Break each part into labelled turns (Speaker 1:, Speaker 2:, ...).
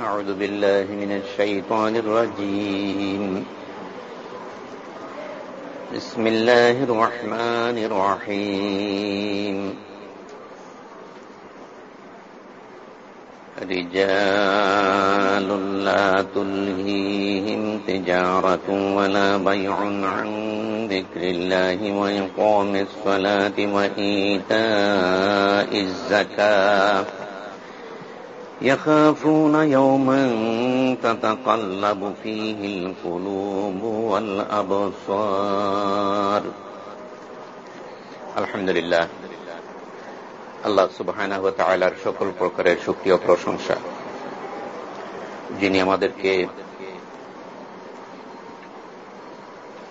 Speaker 1: أعوذ بالله من الشيطان الرجيم. بسم الله الرحمن الرحيم. رجال لا تلهيهم تجارة ولا بيع عن ذكر الله وإقام الصلاة وإيتاء الزكاة. يخافون يوما تتقلب فيه القلوب والأبصار الحمد لله আল্লাহ সুবাহ সকল প্রকারের সুক্রিয় প্রশংসা যিনি আমাদেরকে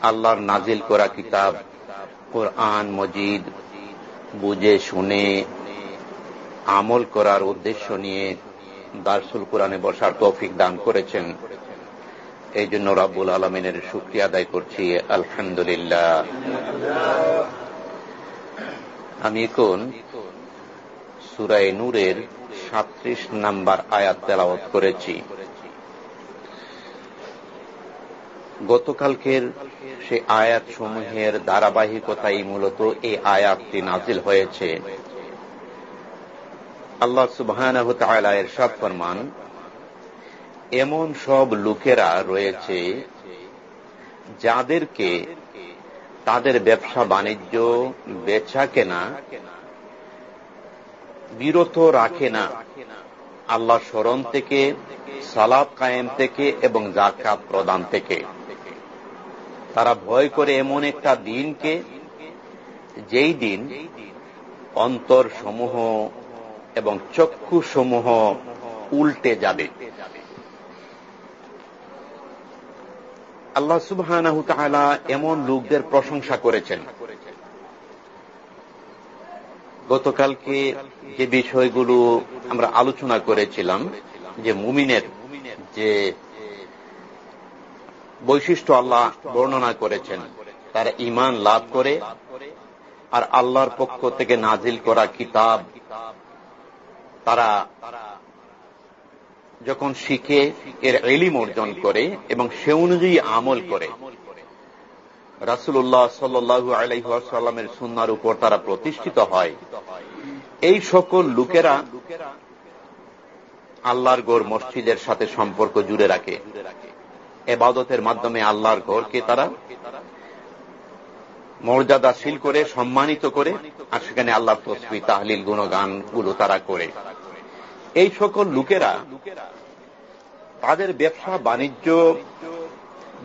Speaker 1: আল্লাহর নাজিল করা কিতাব কোরআন মজিদ বুঝে শুনে আমল করার উদ্দেশ্য নিয়ে দারসুল কোরআনে বসার তৌফিক দান করেছেন। এই জন্য রাব্বুল আলমিনের শুক্রিয়া আদায় করছি। আলহামদুলিল্লাহ। আমি এখন সুরায় নূরের সাত্রিশ নাম্বার আয়াত তেলাওয়াত করেছি। গতকালকের সে আয়াত সমূহের ধারাবাহিকতাই মূলত এই আয়াতটি নাজিল হয়েছে। আল্লাহ সুবাহ এর সব ফরমান, এমন সব লোকেরা রয়েছে যাদেরকে তাদের ব্যবসা বাণিজ্য, বেচা কেনা, বিরত রাখে না। আল্লাহ স্মরণ থেকে সালাদ কায়েম থেকে এবং জাকাত প্রদান থেকে। তারা ভয় করে এমন একটা দিনকে, যেই দিন অন্তর সমূহ এবং চক্ষু সমূহ উল্টে যাবে। আল্লাহ সুবাহ এমন লোকদের প্রশংসা করেছেন। গতকালকে যে বিষয়গুলো আমরা আলোচনা করেছিলাম, যে মুমিনের যে বৈশিষ্ট্য আল্লাহ বর্ণনা করেছেন, তারা ইমান লাভ করে, আর আল্লাহর পক্ষ থেকে নাজিল করা কিতাব তারা যখন শিখে, এর এলিম অর্জন করে এবং সে অনুযায়ী আমল করে। রাসুল্লাহ সাল্লু আলাইসাল্লামের সুন্নার উপর তারা প্রতিষ্ঠিত হয়। এই সকল লোকেরা আল্লাহর গড় মসজিদের সাথে সম্পর্ক জুড়ে রাখে। এবাদতের মাধ্যমে আল্লাহর ঘরকে তারা মর্যাদাশীল করে, সম্মানিত করে, আর সেখানে আল্লাহ তসবি, তাহলিল গুণগানগুলো তারা করে। এই সকল লোকেরা তাদের ব্যবসা, বাণিজ্য,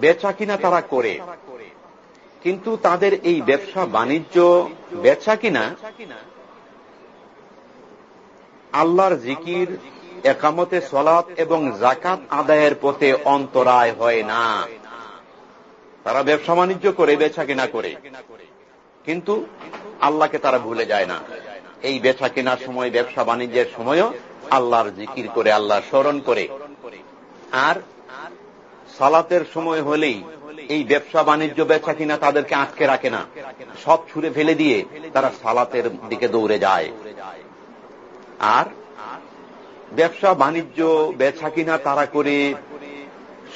Speaker 1: বেচা কিনা তারা করে। কিন্তু তাদের এই ব্যবসা, বাণিজ্য, বেচা কিনা আল্লাহর জিকির, একামতে সলাপ এবং জাকাত আদায়ের পথে অন্তরায় হয় না। তারা ব্যবসা বাণিজ্য করে, বেচা কিনা করে। কিন্তু আল্লাহকে তারা ভুলে যায় না। এই বেচা কেনার সময়, ব্যবসা বাণিজ্যের সময়ও আল্লাহর জিকির করে আল্লাহ স্মরণ করে। আর সালাতের সময় হলেই এই ব্যবসা বাণিজ্য, বেচা কিনা তাদেরকে আটকে রাখে না। সব ছুড়ে ফেলে দিয়ে তারা সালাতের দিকে দৌড়ে যায়। আর ব্যবসা বাণিজ্য, বেচা কিনা তারা করে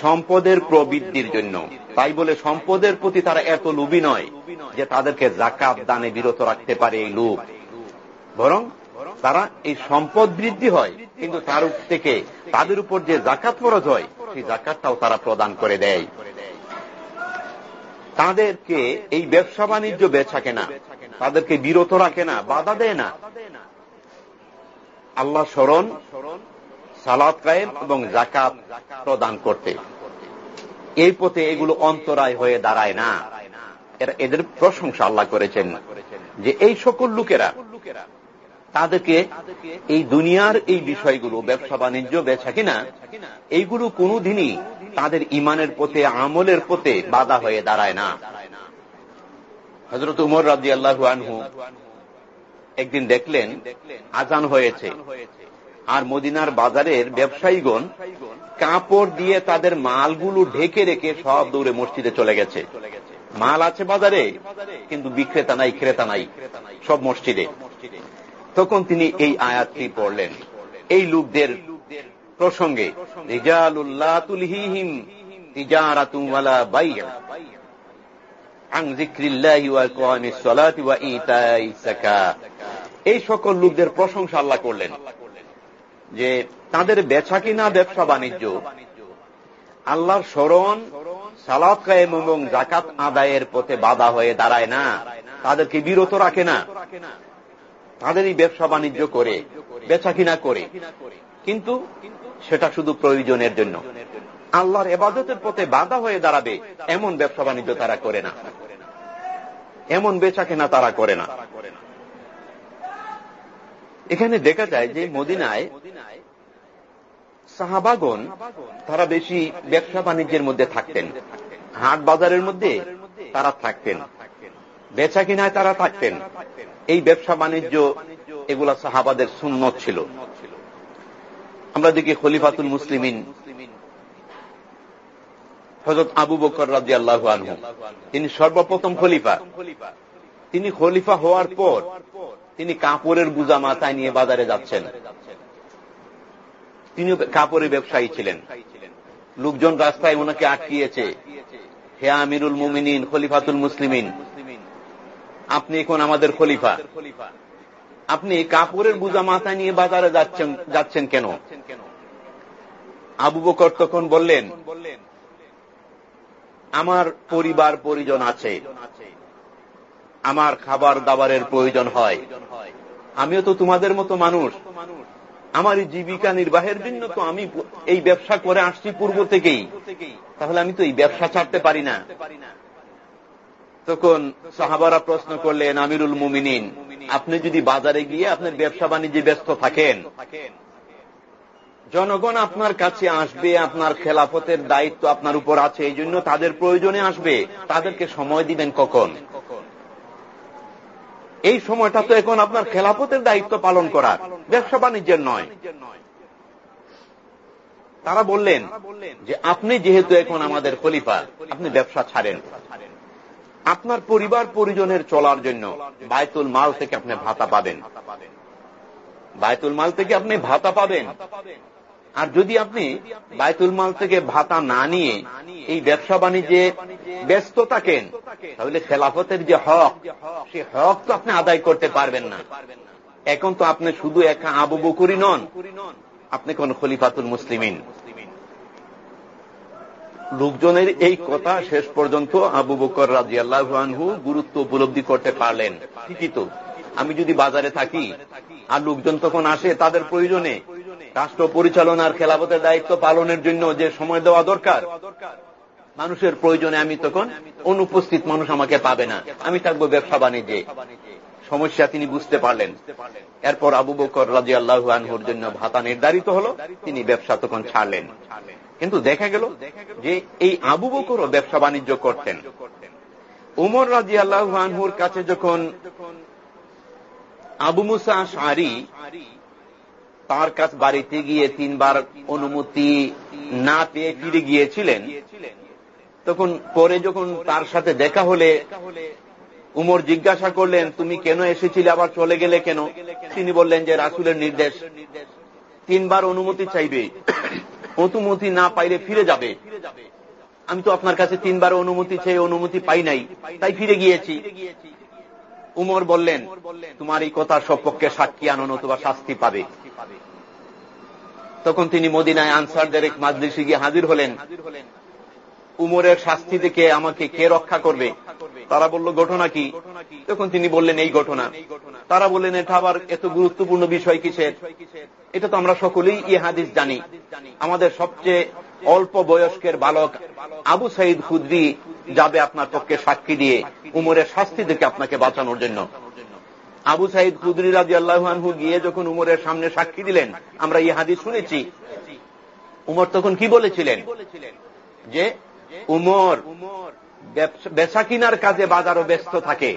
Speaker 1: সম্পদের প্রবৃদ্ধির জন্য তাই বলে সম্পদের প্রতি তারা এত লোভী নয় যে তাদেরকে জাকাত দানে বিরত রাখতে পারে এই লোভ। বরং তারা এই সম্পদ বৃদ্ধি হয়, কিন্তু তার থেকে তাদের উপর যে জাকাত ফরজ হয়, সেই জাকাতটাও তারা প্রদান করে দেয়। তাদেরকে এই ব্যবসা বাণিজ্য বেচা কেনা, তাদেরকে বিরত রাখে না, বাধা দেয় না। আল্লাহ স্মরণ সালাদ কায়েম এবং জাকাত প্রদান করতে। এই পথে এগুলো অন্তরায় হয়ে দাঁড়ায় না। এরা এদের প্রশংসা আল্লাহ করেছেন যে এই সকল লোকেরা, তাদেরকে এই দুনিয়ার এই বিষয়গুলো, ব্যবসা বাণিজ্য বেচা কিনা, এইগুলো কোনোদিনই তাদের ইমানের পথে, আমলের পথে বাধা হয়ে দাঁড়ায় না। হজরত উমর রাজি আল্লাহ আনহু একদিন দেখলেন, আজান হয়েছে। আর মদিনার বাজারের ব্যবসায়ীগণ কাপড় দিয়ে তাদের মালগুলো ঢেকে রেখে সব দৌড়ে মসজিদে চলে গেছে। মাল আছে বাজারে, কিন্তু বিক্রেতা নাই, ক্রেতা নাই, সব মসজিদে। তখন তিনি এই আয়াতটি পড়লেন। এই লোকদের প্রসঙ্গে এই সকল লোকদের প্রশংসা আল্লাহ করলেন। যে তাদের বেচা কিনা ব্যবসা বাণিজ্য। আল্লাহর স্মরণ, সালাত কায়েম এবং জাকাত আদায়ের পথে বাধা হয়ে দাঁড়ায় না। তাদেরকে বিরত রাখে না। তাদেরই ব্যবসা বাণিজ্য করে, বেচা কিনা করে। কিন্তু সেটা শুধু প্রয়োজনের জন্য। আল্লাহর এবাদতের পথে বাধা হয়ে দাঁড়াবে এমন ব্যবসা বাণিজ্য তারা করে না। এমন বেচা কেনা তারা করে না। এখানে দেখা যায় যে মদিনায় সাহাবাগন তারা বেশি ব্যবসা বাণিজ্যের মধ্যে থাকতেন। হাট বাজারের মধ্যে তারা থাকতেন। বেচা কিনায় তারা থাকতেন। এই ব্যবসা বাণিজ্য এগুলা সাহাবাদের সুন্নত ছিল। আমরা দেখি খলিফাতুল মুসলিমিন হজরত আবু বকর রাজি আল্লাহ তিনি সর্বপ্রথম খলিফা। তিনি খলিফা হওয়ার পর তিনি কাপড়ের বুজা মাথায় নিয়ে বাজারে যাচ্ছেন। তিনি কাপড়ের ব্যবসায়ী ছিলেন। লোকজন রাস্তায় ওনাকে আটকিয়েছে। হে আমিরুল মুমিনিন, খলিফাতুল মুসলিমিন, আপনি এখন আমাদের খলিফা। আপনি কাপড়ের বুজা মাথায় নিয়ে বাজারে যাচ্ছেন যাচ্ছেন কেন? আবু বকর তখন বললেন, আমার পরিবার পরিজন আছে। আমার খাবার দাবারের প্রয়োজন হয়। আমিও তো তোমাদের মতো মানুষ। আমার এই জীবিকা নির্বাহের জন্য তো আমি এই ব্যবসা করে আসছি পূর্ব থেকেই। তাহলে আমি তো এই ব্যবসা ছাড়তে পারি না। তখন সাহাবারা প্রশ্ন করলেন, আমিরুল মুমিনিন, আপনি যদি বাজারে গিয়ে আপনার ব্যবসা বাণিজ্যে ব্যস্ত থাকেন, জনগণ আপনার কাছে আসবে, আপনার খেলাফতের দায়িত্ব আপনার উপর আছে, এই জন্য তাদের প্রয়োজনে আসবে। তাদেরকে সময় দিবেন কখন? এই সময়টা তো এখন আপনার খেলাফতের দায়িত্ব পালন করার, ব্যবসা বাণিজ্যের নয়। তারা বললেন যে আপনি যেহেতু এখন আমাদের খলিফা, আপনি ব্যবসা ছাড়েন। আপনার পরিবার পরিজনের চলার জন্য বায়তুল মাল থেকে আপনি ভাতা পাবেন। বায়তুল মাল থেকে আপনি ভাতা পাবেন। আর যদি আপনি বায়তুল মাল থেকে ভাতা না নিয়ে এই ব্যবসা বাণিজ্যে ব্যস্ত থাকেন, তাহলে খেলাফতের যে হক, সে হক তো আপনি আদায় করতে পারবেন না। এখন তো আপনি শুধু একা আবু বকুরি নন, আপনি কোন খলিফাতুল মুসলিমিন। লোকজনের এই কথা শেষ পর্যন্ত আবু বকর রাজি আল্লাহু গুরুত্ব উপলব্ধি করতে পারলেন। ঠিকই তো। আমি যদি বাজারে থাকি আর লোকজন তখন আসে তাদের প্রয়োজনে রাষ্ট্র পরিচালনার খেলাফতের দায়িত্ব পালনের জন্য যে সময় দেওয়া দরকার, মানুষের প্রয়োজনে আমি তখন অনুপস্থিত মানুষ আমাকে পাবে না। আমি থাকব ব্যবসা বাণিজ্যে। সমস্যা তিনি বুঝতে পারলেন। এরপর আবু বকর রাজি আল্লাহু আনহুর জন্য ভাতা নির্ধারিত হল, তিনি ব্যবসা তখন ছাড়লেন। কিন্তু দেখা গেল যে এই আবু বকরও ব্যবসা বাণিজ্য করতেন। উমর রাজি আল্লাহ আনহুর কাছে যখন আবু মুসা সারি তার কাছ বাড়িতে গিয়ে তিনবার অনুমতি না পেয়ে ফিরে গিয়েছিলেন। তখন পরে যখন তার সাথে দেখা হলে উমর জিজ্ঞাসা করলেন, তুমি কেন এসেছিলে? আবার চলে গেলে কেন? তিনি বললেন যে, রাসুলের নির্দেশ। তিনবার অনুমতি চাইবে। অনুমতি না পাইলে ফিরে যাবে। আমি তো আপনার কাছে তিনবার অনুমতি চেয়ে অনুমতি পাই নাই, তাই ফিরে গিয়েছি। উমর বললেন, তোমার এই কথার সপক্ষে সাক্ষী আনো, নতুবা শাস্তি পাবে। তখন তিনি মদিনায় আনসারদের এক মাজলিসে গিয়ে হাজির হলেন। উমরের শাস্তি দেখে আমাকে কে রক্ষা করবে? তারা বলল, ঘটনা কি? তখন তিনি বললেন, এই ঘটনা। তারা বললেন, এটা আবার এত গুরুত্বপূর্ণ বিষয় কিসের? এটা তো আমরা সকলেই ই হাদিস জানি। আমাদের সবচেয়ে অল্প বয়স্কের বালক আবু সাইদ খুদ্রি যাবে আপনার পক্ষে সাক্ষী দিয়ে উমরের শাস্তি থেকে আপনাকে বাঁচানোর জন্য। আবু সাইদ খুদ্রি রাজি আল্লাহানহু গিয়ে যখন উমরের সামনে সাক্ষী দিলেন, আমরা ই হাদিস শুনেছি। উমর তখন কি বলেছিলেন? যে উমর বেচা কিনার কাজে বাজারও ব্যস্ত থাকে।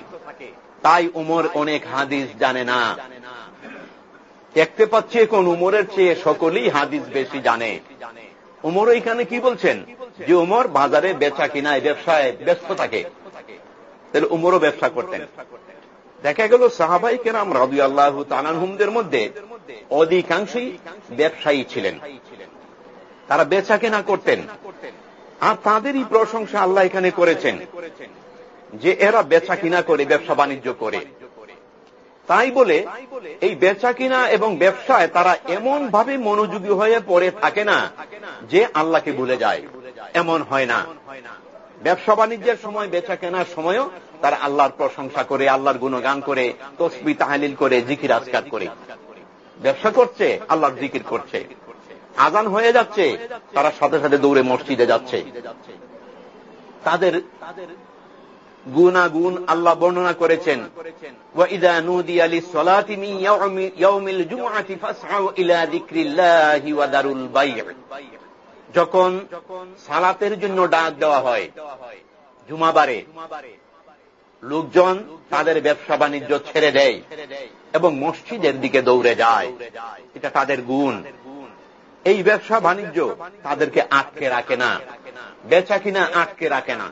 Speaker 1: তাই উমর অনেক হাদিস জানে না। দেখতে পাচ্ছি এখন উমরের চেয়ে সকলেই হাদিস বেশি জানে। উমর এখানে কি বলছেন? যে উমর বাজারে বেচা কিনায় ব্যবসায় ব্যস্ত থাকে। তাহলে উমরও ব্যবসা করতেন। দেখা গেল সাহাবাই কেরাম রাজু আল্লাহ তানানহুমদের মধ্যে অধিকাংশই ব্যবসায়ী ছিলেন। তারা বেচা কেনা করতেন। আর তাদেরই প্রশংসা আল্লাহ এখানে করেছেন যে এরা বেচা কিনা করে, ব্যবসা বাণিজ্য করে। তাই বলে এই বেচা কিনা এবং ব্যবসায় তারা এমন ভাবে মনোযোগী হয়ে পড়ে থাকে না যে আল্লাহকে ভুলে যায়। এমন হয় না। ব্যবসা বাণিজ্যের সময় বেচা কেনার সময়ও তারা আল্লাহর প্রশংসা করে, আল্লাহর গুণগান করে, তসবি তাহালিল করে, জিকির আজকার করে। ব্যবসা করছে, আল্লাহর জিকির করছে। আজান হয়ে যাচ্ছে, তারা সাথে সাথে দৌড়ে মসজিদে যাচ্ছে। তাদের গুণাগুণ আল্লাহ বর্ণনা করেছেন। যখন সালাতের জন্য ডাক দেওয়া হয়, জুমাবারে, লোকজন তাদের ব্যবসা বাণিজ্য ছেড়ে দেয় এবং মসজিদের দিকে দৌড়ে যায়। এটা তাদের গুণ। এই ব্যবসা বাণিজ্য তাদেরকে আটকে রাখে না, বেচা কিনা আটকে রাখে না।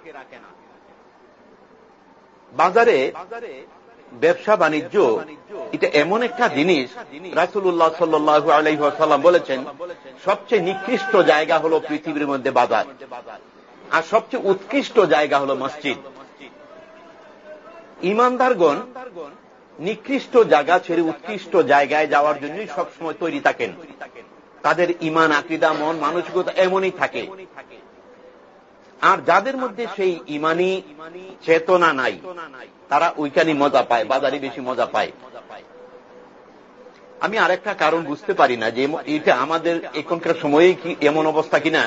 Speaker 1: বাজারে ব্যবসা বাণিজ্য, এটা এমন একটা জিনিস রাসুল্লাহ সাল্লু আলাইসাল্লাম বলেছেন, সবচেয়ে নিকৃষ্ট জায়গা হল পৃথিবীর মধ্যে বাজার, আর সবচেয়ে উৎকৃষ্ট জায়গা হল মসজিদ। ইমানদারগণ নিকৃষ্ট জায়গা ছেড়ে উৎকৃষ্ট জায়গায় যাওয়ার জন্যই সবসময় তৈরি থাকেন। তাদের ইমান আকিদা, মন, মানসিকতা এমনই থাকে। আর যাদের মধ্যে সেই ইমানি চেতনা নাই, তারা ওইখানে মজা পায়, বাজারে বেশি মজা পায়। আমি আরেকটা কারণ বুঝতে পারি না যে এটা আমাদের এখনকার সময়ে কি এমন অবস্থা কিনা।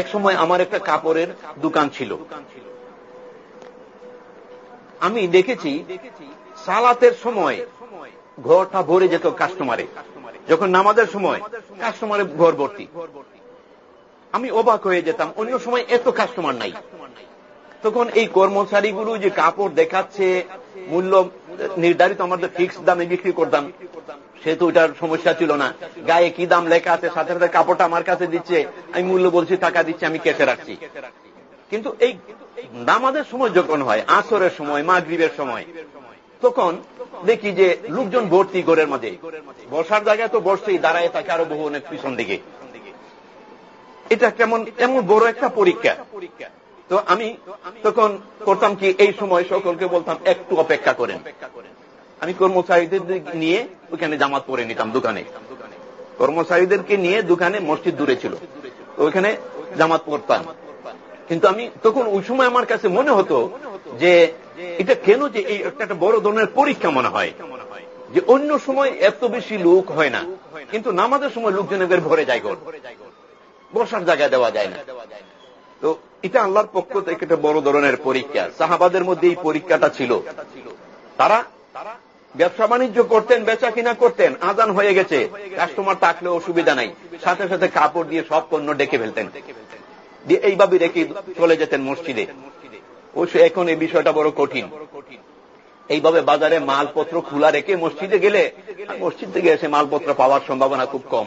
Speaker 1: এক সময় আমার একটা কাপড়ের দোকান ছিল। আমি দেখেছি সালাতের সময় ঘরটা ভরে যেত কাস্টমারে যখন নামাজের সময় কাস্টমারে ঘর ভর্তি। আমি অবাক হয়ে যেতাম। অন্য সময় এত কাস্টমার নাই। তখন এই কর্মচারীগুলো যে কাপড় দেখাচ্ছে, মূল্য নির্ধারিত আমাদের ফিক্স দামে বিক্রি করতাম। সে তো ওইটার সমস্যা ছিল না। গায়ে কি দাম লেখা আছে, সাথে সাথে কাপড়টা আমার কাছে দিচ্ছে। আমি মূল্য বলছি, টাকা দিচ্ছি, আমি কেটে রাখছি। কিন্তু এই নামাজের সময় যখন হয়, আসরের সময়, মাগরীবের সময়, তখন দেখি যে লোকজন ভর্তি ঘরের মাঝে বসার জায়গায় তো বসছেই, দাঁড়ায় থাকে আরও বহু অনেক পিছন দিকে। এটা কেমন, এমন বড় একটা পরীক্ষা। তো আমি তখন করতাম কি, এই সময় সকলকে বলতাম, একটু অপেক্ষা করেন। আমি কর্মচারীদের নিয়ে ওখানে জামাত পরে নিতাম দোকানে। কর্মচারীদেরকে নিয়ে দোকানে মসজিদ দূরে ছিল। ওইখানে জামাত পড়তাম। কিন্তু আমি তখন ওই সময় আমার কাছে মনে হতো যে এটা কেন যে এই একটা বড় ধরনের পরীক্ষা মনে হয়। যে অন্য সময় এত বেশি লোক হয় না। কিন্তু নামাজের সময় লোকজনের ভরে যায় ঘর। বসার জায়গা দেওয়া যায় না। তো এটা আল্লাহর পক্ষ থেকে একটা বড় ধরনের পরীক্ষা। সাহাবাদের মধ্যে এই পরীক্ষাটা ছিল। তারা ব্যবসা বাণিজ্য করতেন, বেচা কিনা করতেন, আজান হয়ে গেছে। কাস্টমার থাকলে অসুবিধা নাই। সাথে সাথে কাপড় দিয়ে সব পণ্য ডেকে ফেলতেন। দিয়ে এইভাবে রেখে চলে যেতেন মসজিদে। অবশ্য এখন এই বিষয়টা বড় কঠিন। এইভাবে বাজারে মালপত্র খোলা রেখে মসজিদে গেলে, মসজিদ থেকে এসে মালপত্র পাওয়ার সম্ভাবনা খুব কম।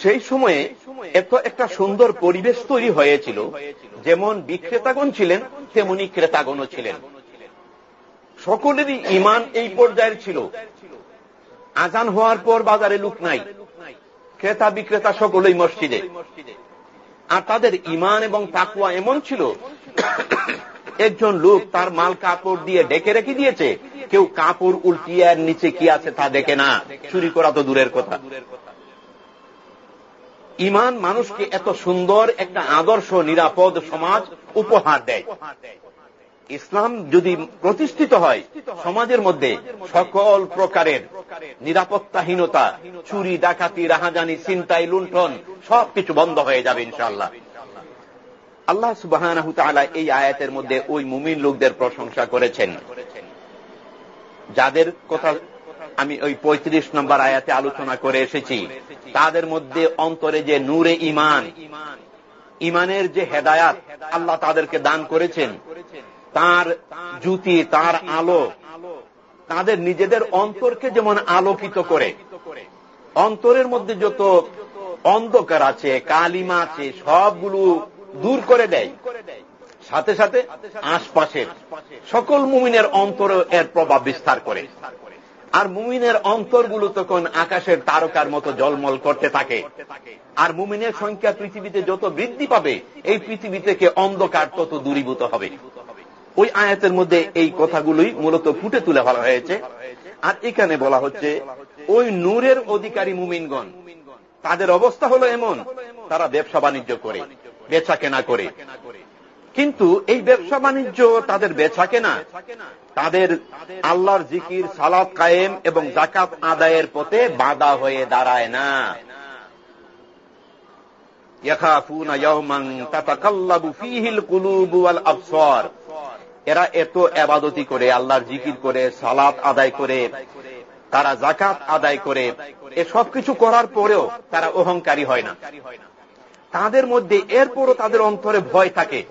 Speaker 1: সেই সময়ে এত একটা সুন্দর পরিবেশ তৈরি হয়েছিল। যেমন বিক্রেতাগণ ছিলেন, তেমনি ক্রেতাগণও ছিলেন। সকলেরই ইমান এই পর্যায়ের ছিল। আজান হওয়ার পর বাজারে লোক নাই। ক্রেতা বিক্রেতা সকলেই মসজিদে। আর তাদের ইমান এবং তাকুয়া এমন ছিল, একজন লোক তার মাল কাপড় দিয়ে ডেকে রেখে দিয়েছে। কেউ কাপড় উল্টিয়ে নিচে কি আছে তা দেখে না। চুরি করা তো দূরের কথা। ইমান মানুষকে এত সুন্দর একটা আদর্শ, নিরাপদ সমাজ উপহার দেয়। ইসলাম যদি প্রতিষ্ঠিত হয়, সমাজের মধ্যে সকল প্রকারের নিরাপত্তাহীনতা, চুরি, ডাকাতি, রাহাজানি চিন্তাই লুণ্ঠন, সবকিছু বন্ধ হয়ে যাবে ইনশাল্লাহ আল্লাহ সুবাহ এই আয়াতের মধ্যে ওই মুমিন লোকদের প্রশংসা করেছেন। যাদের কথা আমি ওই পঁয়ত্রিশ নম্বর আয়াতে আলোচনা করে এসেছি। তাদের মধ্যে অন্তরে যে নূরে ইমান ইমানের যে হেদায়াত আল্লাহ তাদেরকে দান করেছেন, তার জুতি, তার আলো তাদের নিজেদের অন্তরকে যেমন আলোকিত করে, অন্তরের মধ্যে যত অন্ধকার আছে, কালিমা আছে, সবগুলো দূর করে দেয়। সাথে সাথে আশপাশের সকল মুমিনের অন্তর এর প্রভাব বিস্তার করে। আর মুমিনের অন্তরগুলো তখন আকাশের তারকার মতো জলমল করতে থাকে। আর মুমিনের সংখ্যা পৃথিবীতে যত বৃদ্ধি পাবে, এই পৃথিবী থেকে অন্ধকার তত দূরীভূত হবে। ওই আয়াতের মধ্যে এই কথাগুলোই মূলত ফুটে তুলে ফেলা হয়েছে। আর এখানে বলা হচ্ছে, ওই নূরের অধিকারী মুমিনগণ, তাদের অবস্থা হলো এমন, তারা ব্যবসা বাণিজ্য করে, বেচা কেনা করে। কিন্তু এই ব্যবসা বাণিজ্য তাদের বেচা কেনা। তাদের আল্লাহর জিকির সালাদ কায়েম এবং জাকাত আদায়ের পথে বাধা হয়ে দাঁড়ায় না। এরা এত এবাদতি করে, আল্লাহর জিকির করে, সালাত আদায় করে, তারা জাকাত আদায় করে। এ সব কিছু করার পরেও তারা অহংকারী হয় না। তাদের মধ্যে এরপরও তাদের অন্তরে ভয় থাকে।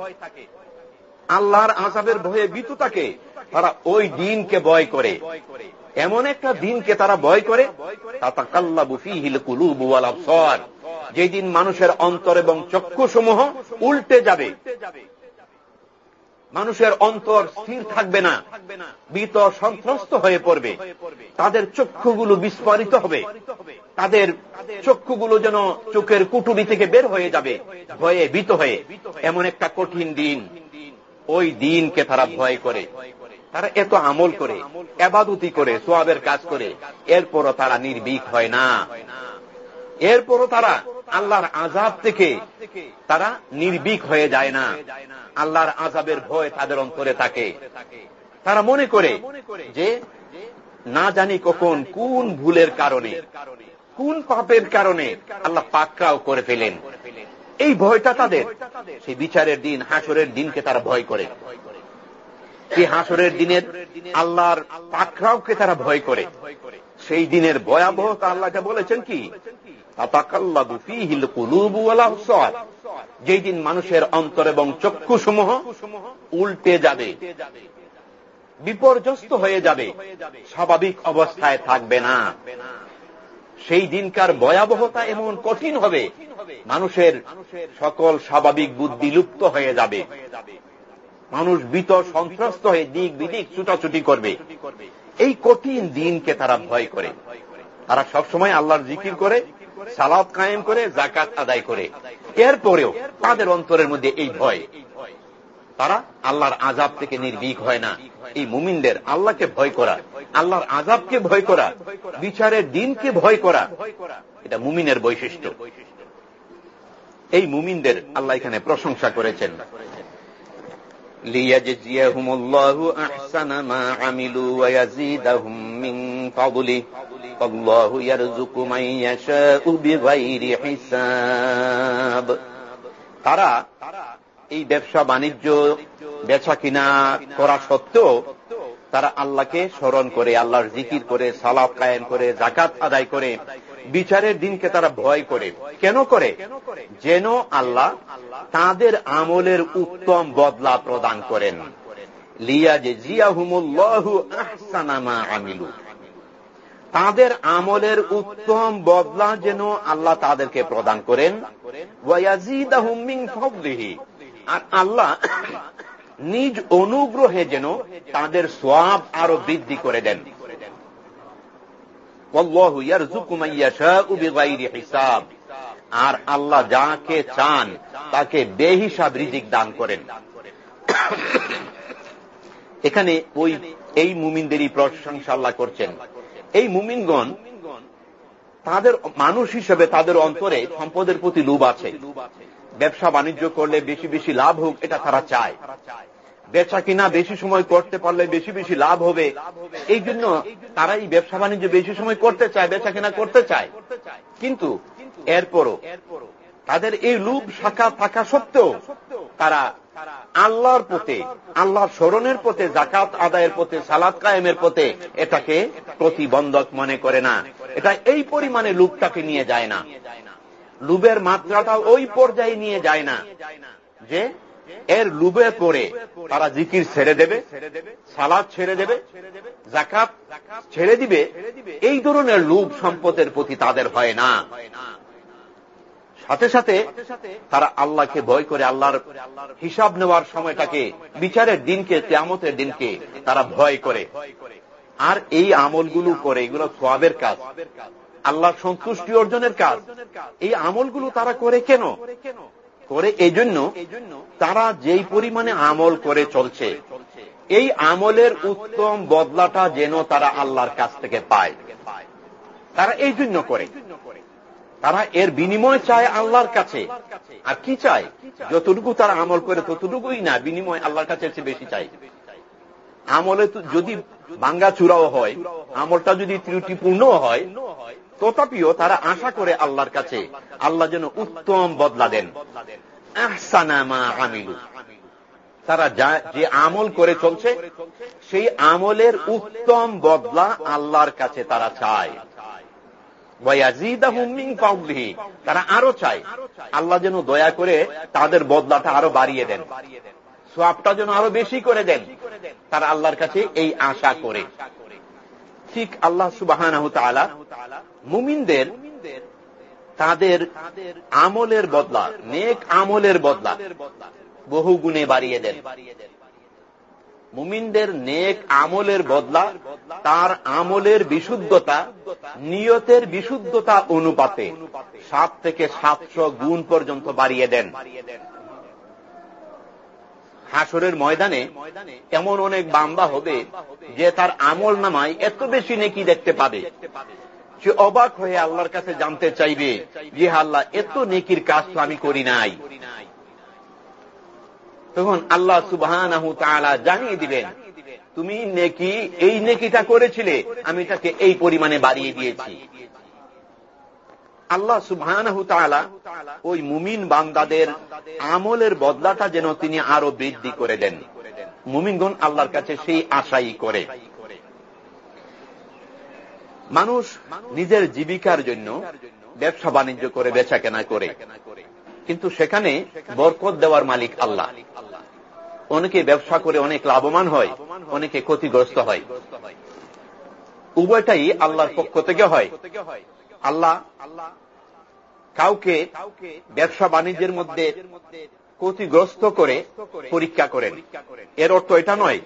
Speaker 1: আল্লাহর আজাবের ভয়ে বিত থাকে। তারা ওই দিনকে ভয় করে। এমন একটা দিনকে তারা ভয় করে। যেদিন মানুষের অন্তর এবং চক্ষু সমূহ উল্টে যাবে। মানুষের অন্তর স্থির থাকবে না। বিত সন্ত্রস্ত হয়ে পড়বে। তাদের চক্ষুগুলো বিস্ফোরিত হবে। তাদের চক্ষুগুলো যেন চোখের কুটুরি থেকে বের হয়ে যাবে, ভয়ে ভীত হয়ে। এমন একটা কঠিন দিন। ওই দিনকে তারা ভয় করে। তারা এত আমল করে, এবাদতি করে, সোয়াবের কাজ করে। এরপরও তারা নির্ভীক হয় না। এরপরও তারা আল্লাহর আজাব থেকে তারা নির্ভীক হয়ে যায় না। আল্লাহর আজাবের ভয় তাদের অন্তরে থাকে। তারা মনে করে যে না জানি কখন কোন ভুলের কারণে, কোন পাপের কারণে আল্লাহ পাকরাও করে ফেলেন। এই ভয়টা তাদের। সেই বিচারের দিন, হাসরের দিনকে তারা ভয় করে। সেই হাসরের দিনের আল্লাহর পাকরাওকে তারা ভয় করে। সেই দিনের ভয়াবহতা আল্লাহকে বলেছেন কি? যেই দিন মানুষের অন্তর এবং চক্ষু সমূহ উল্টে যাবে, বিপর্যস্ত হয়ে যাবে, স্বাভাবিক অবস্থায় থাকবে না। সেই দিনকার ভয়াবহতা এমন কঠিন হবে, মানুষের সকল স্বাভাবিক বুদ্ধি লুপ্ত হয়ে যাবে। মানুষ বিত সন্ত্রস্ত হয়ে দিক বিদিক ছুটাছুটি করবে। এই কঠিন দিনকে তারা ভয় করে। তারা সবসময় আল্লাহর জিকির করে সালাদ কায়েম করে জাকাত আদায় করে। এরপরেও তাদের অন্তরের মধ্যে এই ভয়। তারা আল্লাহর আজাব থেকে নির্ভীক হয় না। এই মুমিনদের আল্লাহকে ভয় করা, আল্লাহর আজাবকে ভয় করা, বিচারের দিনকে ভয় করা, এটা মুমিনের বৈশিষ্ট্য। এই মুমিনদের আল্লাহ এখানে প্রশংসা করেছেন। লিয়াজিয়াহুমুল্লাহু আহসানা মা আমিলু ওয়া ইয়াজিদাহুম মিন ফাদলিহি والله يرزق من يشاء بغير حساب। তারা এই ব্যবসা বাণিজ্য বেচা কিনা করা সত্ত্বেও তারা আল্লাহকে স্মরণ করে, আল্লাহর জিকির করে সালাব কায়েম করে জাকাত আদায় করে, বিচারের দিনকে তারা ভয় করে। কেন করে? যেন আল্লাহ তাদের আমলের উত্তম বদলা প্রদান করেন। লিয়া যে জিয়াহুমুল্লাহু আহসানামা আমিলু। তাদের আমলের উত্তম বদলা যেন আল্লাহ তাদেরকে প্রদান করেন। আর আল্লাহ নিজ অনুগ্রহে যেন তাদের সব আরও বৃদ্ধি করে দেন। আর আল্লাহ যাকে চান তাকে বেহিসাব রিজিক দান করেন। এখানে ওই, এই মুমিনদেরই প্রশংসা আল্লাহ করছেন। এই মুমিনগণ তাদের মানুষ হিসেবে তাদের অন্তরে সম্পদের প্রতি লোভ আছে। ব্যবসা বাণিজ্য করলে বেশি বেশি লাভ হোক, এটা তারা চায়। বেচা কিনা বেশি সময় করতে পারলে বেশি বেশি লাভ হবে। এই জন্য তারা এই ব্যবসা বাণিজ্য বেশি সময় করতে চায়, বেচা কিনা করতে চায়। কিন্তু এরপরও তাদের এই লুপ শাখা থাকা সত্ত্বেও তারা আল্লাহর পথে, আল্লাহর স্মরণের পথে জাকাত আদায়ের পথে সালাদ কায়েমের পথে এটাকে প্রতিবন্ধক মনে করে না। এটা এই পরিমাণে লুপটাকে নিয়ে যায় না। লুবের মাত্রাটা ওই পর্যায়ে নিয়ে যায় না। যে এর লুবে পড়ে তারা জিকির ছেড়ে দেবে সালাদ ছেড়ে দেবে জাকাত ছেড়ে দিবে, এই ধরনের লুব সম্পদের প্রতি তাদের হয় না। সাথে সাথে তারা আল্লাহকে ভয় করে আল্লাহর হিসাব নেওয়ার সময়টাকে, বিচারের দিনকে তেমতের দিনকে তারা ভয় করে। আর এই আমলগুলো করে, এগুলো সোয়াবের কাজ। আল্লাহ সন্তুষ্টি অর্জনের কাজ। এই আমলগুলো তারা করে কেন? করে এই জন্য তারা যেই পরিমাণে আমল করে চলছে, এই আমলের উত্তম বদলাটা যেন তারা আল্লাহর কাছ থেকে পায়। তারা এই জন্য করে। তারা এর বিনিময় চায় আল্লাহর কাছে। আর কি চায়? যতটুকু তারা আমল করে, ততটুকুই না, বিনিময় আল্লাহর কাছে বেশি চাই আমলে যদি ভাঙ্গা চূড়াও হয়, আমলটা যদি ত্রুটিপূর্ণ হয়, তথাপিও তারা আশা করে আল্লাহর কাছে, আল্লাহ যেন উত্তম বদলা দেন। আহসানামা আমিলু। তারা যে আমল করে চলছে, সেই আমলের উত্তম বদলা আল্লাহর কাছে তারা চায়। তারা আরও চায়, আল্লাহ যেন দয়া করে তাদের বদলাটা আরও বাড়িয়ে দেন। সোয়াবটা যেন আরও বেশি করে দেন। তারা আল্লাহর কাছে এই আশা করে। ঠিক আল্লাহ সুবাহ মুমিনদের তাদের আমলের বদলা, নেক আমলের বদলা বহু গুণে বাড়িয়ে দেন। মুমিনদের নেক আমলের বদলা, তার আমলের বিশুদ্ধতা, নিয়তের বিশুদ্ধতা অনুপাতে সাত থেকে সাতশো গুণ পর্যন্ত বাড়িয়ে দেন। হাসরের ময়দানে এমন অনেক বাম্বা হবে যে তার আমল নামায় এত বেশি নেকি দেখতে পাবে। সে অবাক হয়ে আল্লাহর কাছে জানতে চাইবে যে আল্লাহ, এত নেকির কাজ তো আমি করি নাই। তখন আল্লাহ সুবাহ জানিয়ে দিবেন, তুমি নেকি, এই নেকিটা করেছিলে, আমি তাকে এই পরিমাণে বাড়িয়ে দিয়েছি। আল্লাহ সুবহান ওই মুমিন বান্দাদের আমলের বদলাটা যেন তিনি আরও বৃদ্ধি করে দেন। মুমিনগণ আল্লাহর কাছে সেই আশাই করে। মানুষ নিজের জীবিকার জন্য ব্যবসা বাণিজ্য করে বেচা কেনা করে। কিন্তু সেখানে বরকত দেওয়ার মালিক আল্লাহ। অনেকে ব্যবসা করে অনেক লাভবান হয়, অনেকে ক্ষতিগ্রস্ত হয়। উভয়টাই আল্লাহর পক্ষ থেকে হয়। আল্লাহ কাউকে ব্যবসা বাণিজ্যের মধ্যে ক্ষতিগ্রস্ত করে পরীক্ষা করেন। এর অর্থ এটা নয়,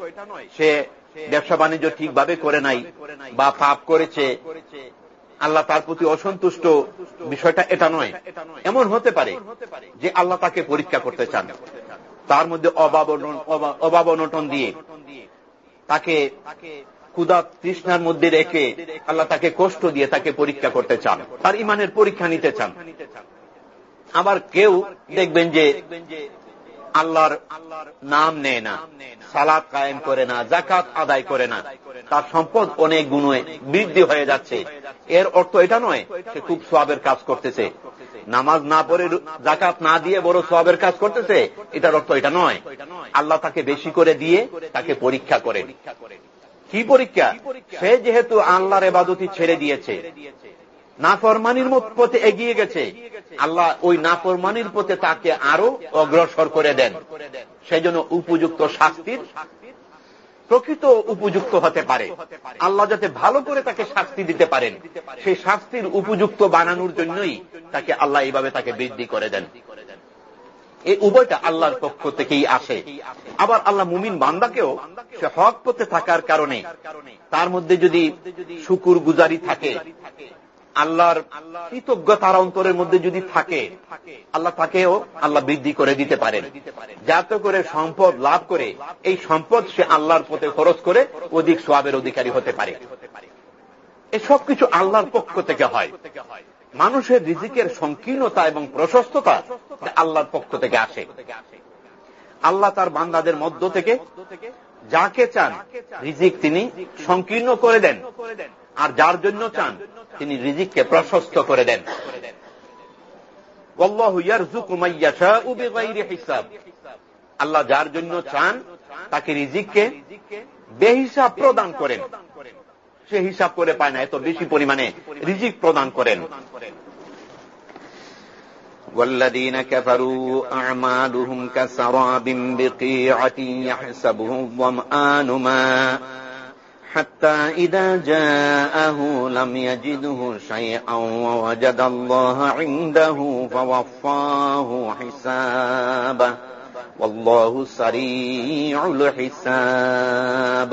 Speaker 1: সে ব্যবসা বাণিজ্য ঠিকভাবে করে নাই বা পাপ করেছে আল্লাহ তার প্রতি অসন্তুষ্ট বিষয়টা এটা নয়। এমন হতে পারে যে আল্লাহ তাকে পরীক্ষা করতে চান। তার মধ্যে অভাব অনটন দিয়ে তাকে ক্ষুদা তৃষ্ণার মধ্যে রেখে আল্লাহ তাকে কষ্ট দিয়ে তাকে পরীক্ষা করতে চান। তার ইমানের পরীক্ষা নিতে চান। আবার কেউ দেখবেন যে আল্লাহর নাম নেয় না, সালাদ কায়েম করে না জাকাত আদায় করে না। তার সম্পদ অনেক গুণে বৃদ্ধি হয়ে যাচ্ছে। এর অর্থ এটা নয় সে খুব সোয়াবের কাজ করতেছে। নামাজ না পড়ে জাকাত না দিয়ে বড় সোয়াবের কাজ করতেছে, এটার অর্থ এটা নয়। আল্লাহ তাকে বেশি করে দিয়ে তাকে পরীক্ষা করে কি পরীক্ষা? সে যেহেতু আল্লাহর এবাদতি ছেড়ে দিয়েছে। নাফরমানির পথে এগিয়ে গেছে। আল্লাহ ওই নাফরমানির পথে তাকে আরও অগ্রসর করে দেন। সেজন্য উপযুক্ত শাস্তির প্রকৃত উপযুক্ত হতে পারে। আল্লাহ যাতে ভালো করে তাকে শাস্তি দিতে পারেন, সেই শাস্তির উপযুক্ত বানানোর জন্যই তাকে আল্লাহ এইভাবে তাকে বৃদ্ধি করে দেন। এই উভয়টা আল্লাহর পক্ষ থেকেই আসে। আবার আল্লাহ মুমিন বান্দাকেও সে হক পথে থাকার কারণে, তার মধ্যে যদি শুকুর গুজারি থাকে আল্লাহর কৃতজ্ঞতার অন্তরের মধ্যে যদি থাকে, আল্লাহ তাকেও আল্লাহ বৃদ্ধি করে দিতে পারেন। যাতে করে সম্পদ লাভ করে, এই সম্পদ সে আল্লাহর পথে খরচ করে অধিক সোয়াবের অধিকারী হতে পারে। এ সবকিছু আল্লাহর পক্ষ থেকে হয়। মানুষের রিজিকের সংকীর্ণতা এবং প্রশস্ততা আল্লাহর পক্ষ থেকে আসে। আল্লাহ তার বান্দাদের মধ্য থেকে যাকে চান, রিজিক তিনি সংকীর্ণ করে দেন। আর যার জন্য চান তিনি রিজিককে প্রশস্ত করে দেন আল্লাহ যার জন্য চান তাকে রিজিককে বেহিসাব প্রদান করেন সে হিসাব করে পায় না এত বেশি পরিমাণে রিজিক প্রদান করেন
Speaker 2: والذين كفروا أعمالهم كسراب بقيعة يحسبه الظمآن ماء حتى إذا جاءه لم يجده شيئا ووجد الله عنده فوفاه حسابه والله سريع الحساب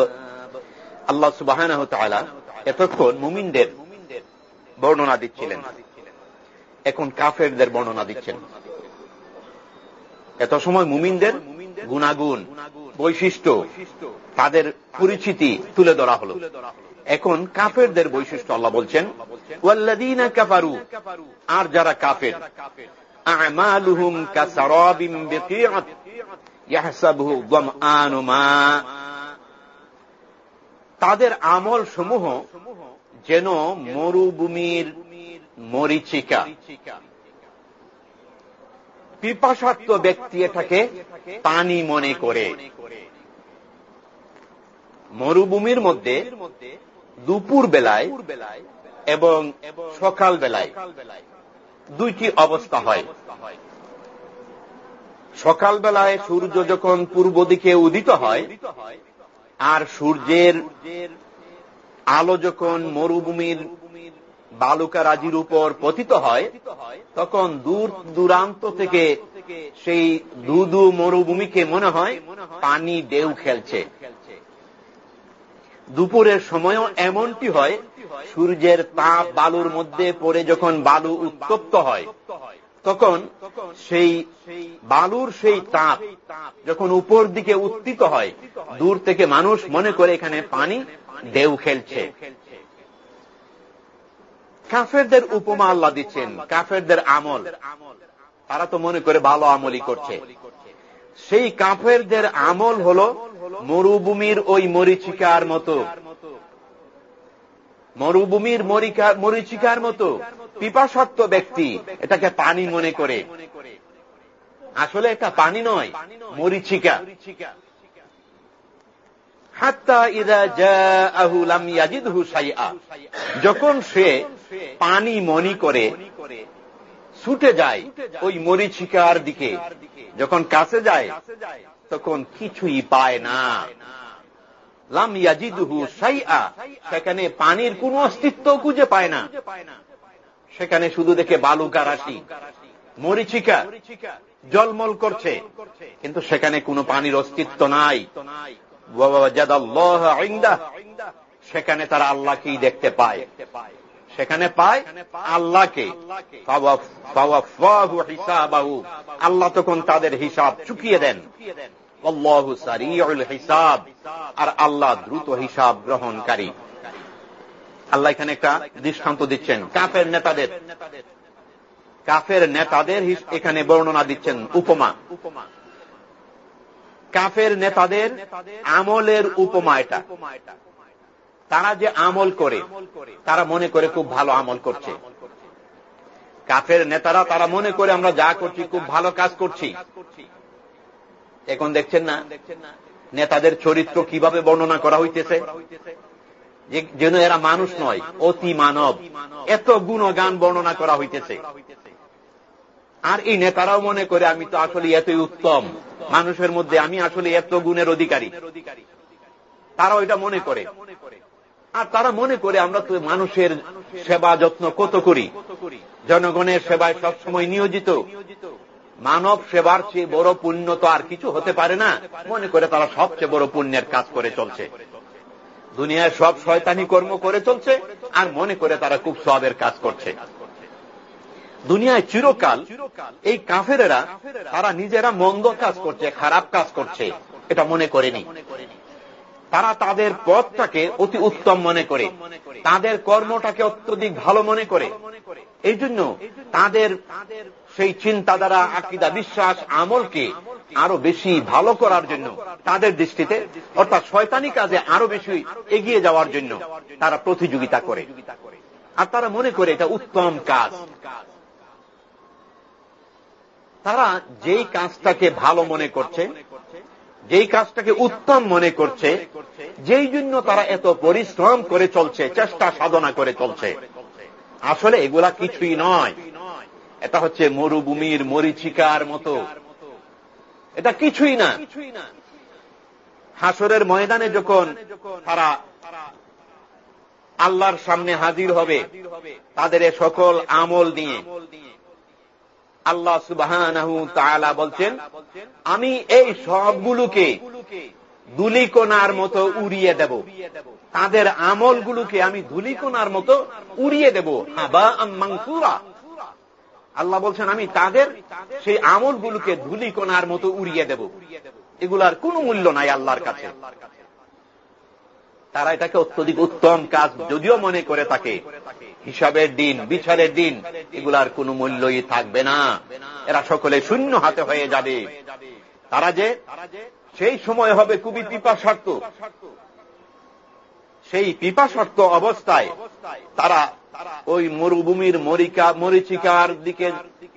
Speaker 1: আল্লাহ সুবাহ এতক্ষণ মুমিনদের বর্ণনা দিচ্ছিলেন এখন কাফেরদের বর্ণনা দিচ্ছেন এত সময় মুমিনদের গুণাগুণ বৈশিষ্ট্য তাদের পরিচিতি তুলে ধরা হল। এখন কাফেরদের বৈশিষ্ট্য আল্লাহ বলছেন আর যারা কাফের তাদের আমল সমূহ যেন মরুভূমির মরিচিকা। পিপাসাত্ম ব্যক্তি এটাকে পানি মনে করে। মরুভূমির মধ্যে দুপুর বেলায় এবং সকাল বেলায় দুইটি অবস্থা হয়। সকাল বেলায় সূর্য যখন পূর্ব দিকে উদিত হয়, আর সূর্যের আলো যখন মরুভূমির বালুকা রাজির উপর পতিত হয়, তখন দূর দূরান্ত থেকে সেই দুদু মরুভূমিকে মনে হয় পানি ডেউ খেলছে। দুপুরের সময়ও এমনটি হয়, সূর্যের তাপ বালুর মধ্যে পড়ে যখন বালু উত্তপ্ত হয়, তখন সেই বালুর সেই তাপ যখন উপর দিকে উত্থিত হয়, দূর থেকে মানুষ মনে করে এখানে পানি, ঢেউ খেলছে। কাফেরদের উপমা আল্লাহ দিচ্ছেন, কাফেরদের আমল। তারা তো মনে করে ভালো আমলই করছে। সেই কাফেরদের আমল হল মরুভূমির ওই মরিচিকার মতো। মরুভূমির মরিচিকার মতো। পিপাসত্ব ব্যক্তি এটাকে পানি মনে করে। আসলে এটা পানি নয়, মরিচিকা। যখন সে পানি মনি করে, ছুটে যায় ওই মরিচিকার দিকে। যখন কাছে যায় তখন কিছুই পায় না। লাম ইয়াজিদুহু সাইয়া সেখানে পানির কোন অস্তিত্ব খুঁজে পায় না। সেখানে শুধু দেখে বালুকা রাশি মরিচিকা জলমল করছে। কিন্তু সেখানে কোনো পানির অস্তিত্ব নাই। সেখানে তারা আল্লাহকেই দেখতে পায়। সেখানে পায় আল্লাহকে। আল্লাহ তখন তাদের হিসাব চুকিয়ে দেন। হিসাব। আর আল্লাহ দ্রুত হিসাব গ্রহণকারী। আল্লাহ এখানে একটা দৃষ্টান্ত দিচ্ছেন। কাফের নেতাদের। কাফের নেতাদের এখানে বর্ণনা দিচ্ছেন উপমা। কাফের নেতাদের আমলের উপমা এটা। তারা যে আমল করে, তারা মনে করে খুব ভালো আমল করছে। কাফের নেতারা তারা মনে করে আমরা যা করছি, খুব ভালো কাজ করছি। এখন দেখছেন না? নেতাদের চরিত্র কীভাবে বর্ণনা করা হইতেছে? যেন এরা মানুষ নয়, অতি মানব। এত গুণগান বর্ণনা করা হইতেছে। আর এই নেতারাও মনে করে, আমি তো আসলে এতই উত্তম। মানুষের মধ্যে আমি আসলে এত গুণের অধিকারী। তারা ওইটা মনে করে। আর তারা মনে করে, আমরা তো মানুষের সেবা যত্ন কত করি? জনগণের সেবায় সবসময় নিয়োজিত। মানব সেবার চেয়ে বড় পুণ্য তো আর কিছু হতে পারে না। মনে করে তারা সবচেয়ে বড় পুণ্যের কাজ করে চলছে। দুনিয়ায় সব শয়তানি কর্ম করে চলছে আর মনে করে তারা খুব সবের কাজ করছে। দুনিয়ায় চিরকাল এই কাফেরেরা তারা নিজেরা মন্দ কাজ করছে, খারাপ কাজ করছে, এটা মনে করেনি। তারা তাদের পথটাকে অতি উত্তম মনে করে, তাদের কর্মটাকে অত্যধিক ভালো মনে করে। এই জন্য তাদের সেই চিন্তা দ্বারা আকিদা, বিশ্বাস, আমলকে আরও বেশি ভালো করার জন্য তাদের দৃষ্টিতে, অর্থাৎ শয়তানি কাজে আরও বেশি এগিয়ে যাওয়ার জন্য তারা প্রতিযোগিতা করে। আর তারা মনে করে এটা উত্তম কাজ। তারা যেই কাজটাকে ভালো মনে করছে, যেই কাজটাকে উত্তম মনে করছে, যেই জন্য তারা এত পরিশ্রম করে চলছে, চেষ্টা সাধনা করে চলছে, আসলে এগুলা কিছুই নয়। এটা হচ্ছে মরুভূমির মরিচিকার মতো। এটা কিছুই না। হাসরের ময়দানে যখন তারা আল্লাহর সামনে হাজির হবে, তাদের সকল আমল নিয়ে আল্লাহ সুবাহ বলছেন, আমি এই সবগুলোকে দুলিকোনার মতো উড়িয়ে দেব। তাদের আমলগুলোকে আমি ধুলিকোনার মতো উড়িয়ে দেব। হাবা মাংসুরা আল্লাহ বলছেন, আমি তাদের সেই আমলগুলোকে ধুলিকোনার মতো উড়িয়ে দেব। এগুলার কোনো মূল্য নাই আল্লাহর কাছে। তারা এটাকে অত্যধিক উত্তম কাজ যদিও মনে করে থাকে, হিসাবের দিন, বিচারের দিন, এগুলার কোন মূল্যই থাকবে না। এরা সকলে শূন্য হাতে হয়ে যাবে। তারা যে সেই সময় হবে খুবই পিপাসার্থ সেই পিপাসার্থ অবস্থায় তারা ওই মরুভূমির মরিকা, মরিচিকার দিকে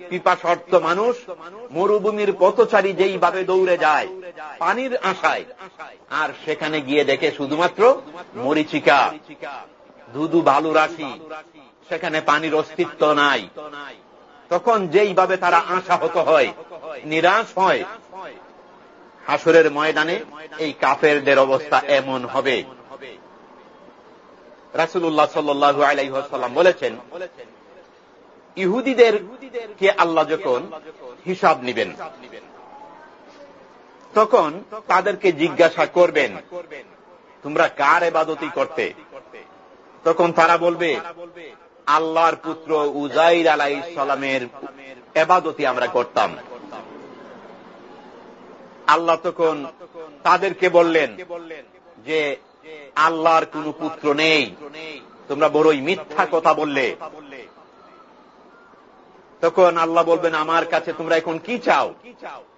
Speaker 1: পিপাসার্থ মানুষ, মরুভূমির পথচারী যেইভাবে দৌড়ে যায়, পানির আশায়। আর সেখানে গিয়ে দেখে শুধুমাত্র মরিচিকা। ধুধু ভালু রাশি সেখানে পানির অস্তিত্ব নাই। তখন যেইভাবে তারা আশাহত হয়, নিরাশ হয় হাসরের ময়দানে এই কাফেরদের অবস্থা এমন হবে। রাসুল্লাহ সাল্লু আলাইসাল্লাম বলেছেন, ইহুদিদের কে আল্লাহ যখন হিসাব নিবেন, তখন তাদেরকে জিজ্ঞাসা করবেন, তোমরা কার এবাদতি করতে? তখন তারা বলবে, আল্লাহর পুত্র উজাইর আলাই সালামের এবাদতি আমরা করতাম। আল্লাহ তখন তাদেরকে বললেন যে আল্লাহর কোন পুত্র নেই। তোমরা বড়ই মিথ্যা কথা বললে। তখন আল্লাহ বলবেন, আমার কাছে তোমরা এখন কি চাও?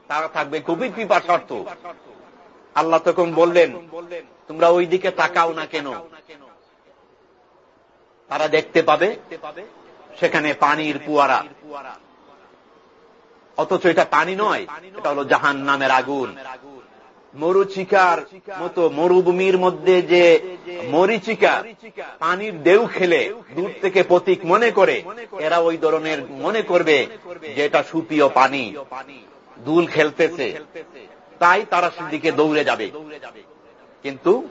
Speaker 1: তারা থাকবে গভীর পিপা শর্ত। আল্লাহ তখন বললেন, তোমরা ওই দিকে তাকাও না কেন? তারা দেখতে পাবে, সেখানে পানির পুয়ারা। অথচ এটা পানি নয়, এটা হল জাহান নামের আগুন। মরুচিকার মতো মরুভূমির মধ্যে যে মরিচিকা পানির দেউ খেলে দূর থেকে প্রতীক মনে করে, এরা ওই ধরনের মনে করবে যে এটা সুপীয় পানি। দুল খেলতেছে। তাই তারা সেদিকে দৌড়ে যাবে। কিন্তু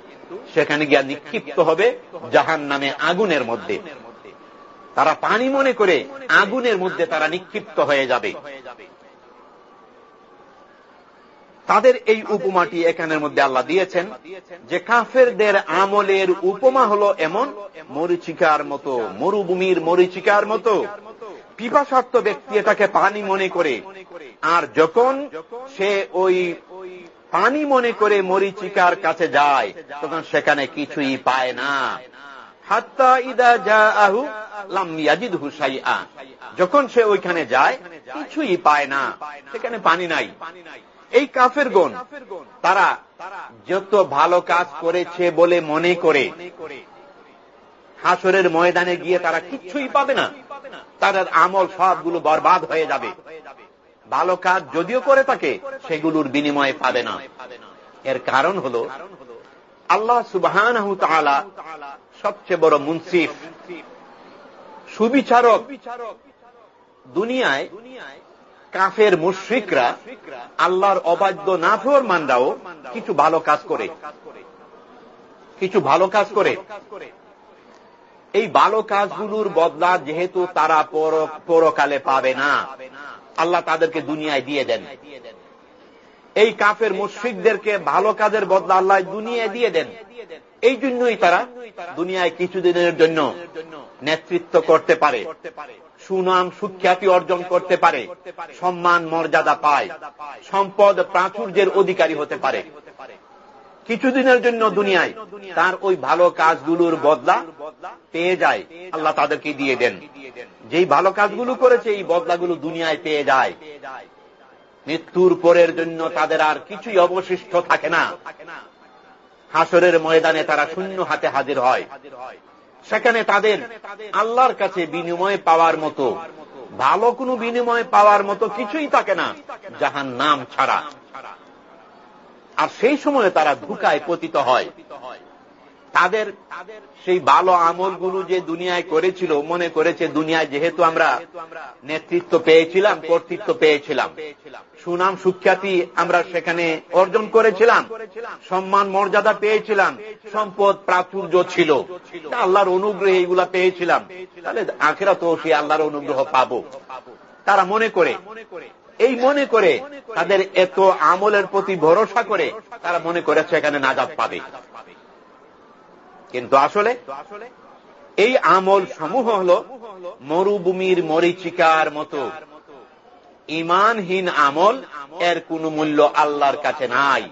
Speaker 1: সেখানে গিয়া নিক্ষিপ্ত হবে জাহান নামে আগুনের মধ্যে। তারা পানি মনে করে আগুনের মধ্যে তারা নিক্ষিপ্ত হয়ে যাবে। তাদের এই উপমাটি এখানের মধ্যে আল্লাহ দিয়েছেন যে কাফেরদের আমলের উপমা হল এমন মরিচিকার মতো, মরুভূমির মরিচিকার মতো। পিপাসার্থ ব্যক্তি এটাকে পানি মনে করে। আর যখন সে ওই পানি মনে করে মরিচিকার কাছে যায়, তখন সেখানে কিছুই পায় না। হাত্তা ইদা যা আহু লামিয়াজিদ হুসাইয়া যখন সে ওইখানে যায়, কিছুই পায় না। সেখানে পানি নাই। এই কাফের গণ, তারা যত ভালো কাজ করেছে বলে মনে করে, হাসরের ময়দানে গিয়ে তারা কিচ্ছুই পাবে না। তাদের আমল সবগুলো বরবাদ হয়ে যাবে। ভালো কাজ যদিও করে থাকে, সেগুলোর বিনিময়ে পাবে না। এর কারণ হল, আল্লাহ সুবাহান সবচেয়ে বড় মুন্সিফ, সুবিচারক দুনিয়ায় কাফের মুশ্রিকরা আল্লাহর অবাধ্য না ফের মানরাও কিছু ভালো কাজ করে। কিছু ভালো কাজ করে। এই ভালো কাজগুলোর বদলা যেহেতু তারা পরকালে পাবে না। আল্লাহ তাদেরকে দুনিয়ায় দিয়ে দেন। এই কাফের মুশ্রিকদেরকে ভালো কাজের বদলা আল্লাহ দুনিয়ায় দিয়ে দেন। এই জন্যই তারা দুনিয়ায় কিছুদিনের জন্য নেতৃত্ব করতে পারে। সুনাম, সুখ্যাতি অর্জন করতে পারে, সম্মান, মর্যাদা পায়, সম্পদ, প্রাচুর্যের অধিকারী হতে পারে। কিছুদিনের জন্য দুনিয়ায় তার ওই ভালো কাজগুলোর বদলা পেয়ে যায়, আল্লাহ তাদেরকে দিয়ে দেন। যেই ভালো কাজগুলো করেছে, এই বদলাগুলো দুনিয়ায় পেয়ে যায়। মৃত্যুর পরের জন্য তাদের আর কিছুই অবশিষ্ট থাকে না। হাসরের ময়দানে তারা শূন্য হাতে হাজির হয়। সেখানে তাদের আল্লাহর কাছে বিনিময় পাওয়ার মতো, ভালো কোনো বিনিময় পাওয়ার মতো কিছুই থাকে না, যাহার নাম ছাড়া। আর সেই সময়ে তারা ধুকায় পতিত হয়। তাদের সেই ভালো আমলগুলো যে দুনিয়ায় করেছিল, মনে করেছে দুনিয়ায় যেহেতু আমরা নেতৃত্ব পেয়েছিলাম, কর্তৃত্ব পেয়েছিলাম। সুনাম, সুখ্যাতি আমরা সেখানে অর্জন করেছিলাম। সম্মান, মর্যাদা পেয়েছিলাম। সম্পদ, প্রাচুর্য ছিল। আল্লাহর অনুগ্রহে এইগুলা পেয়েছিলাম। তাহলে আখেরা তো সে আল্লাহর অনুগ্রহ পাব। তারা মনে করে, এই মনে করে তাদের এত আমলের প্রতি ভরসা করে তারা মনে করেছে এখানে নাজাদ পাবে। কিন্তু আসলে এই আমল সমূহ হল মরুভূমির মরিচিকার মতো। ইমানহীন আমল এর কোন মূল্য আল্লাহর কাছে নাই।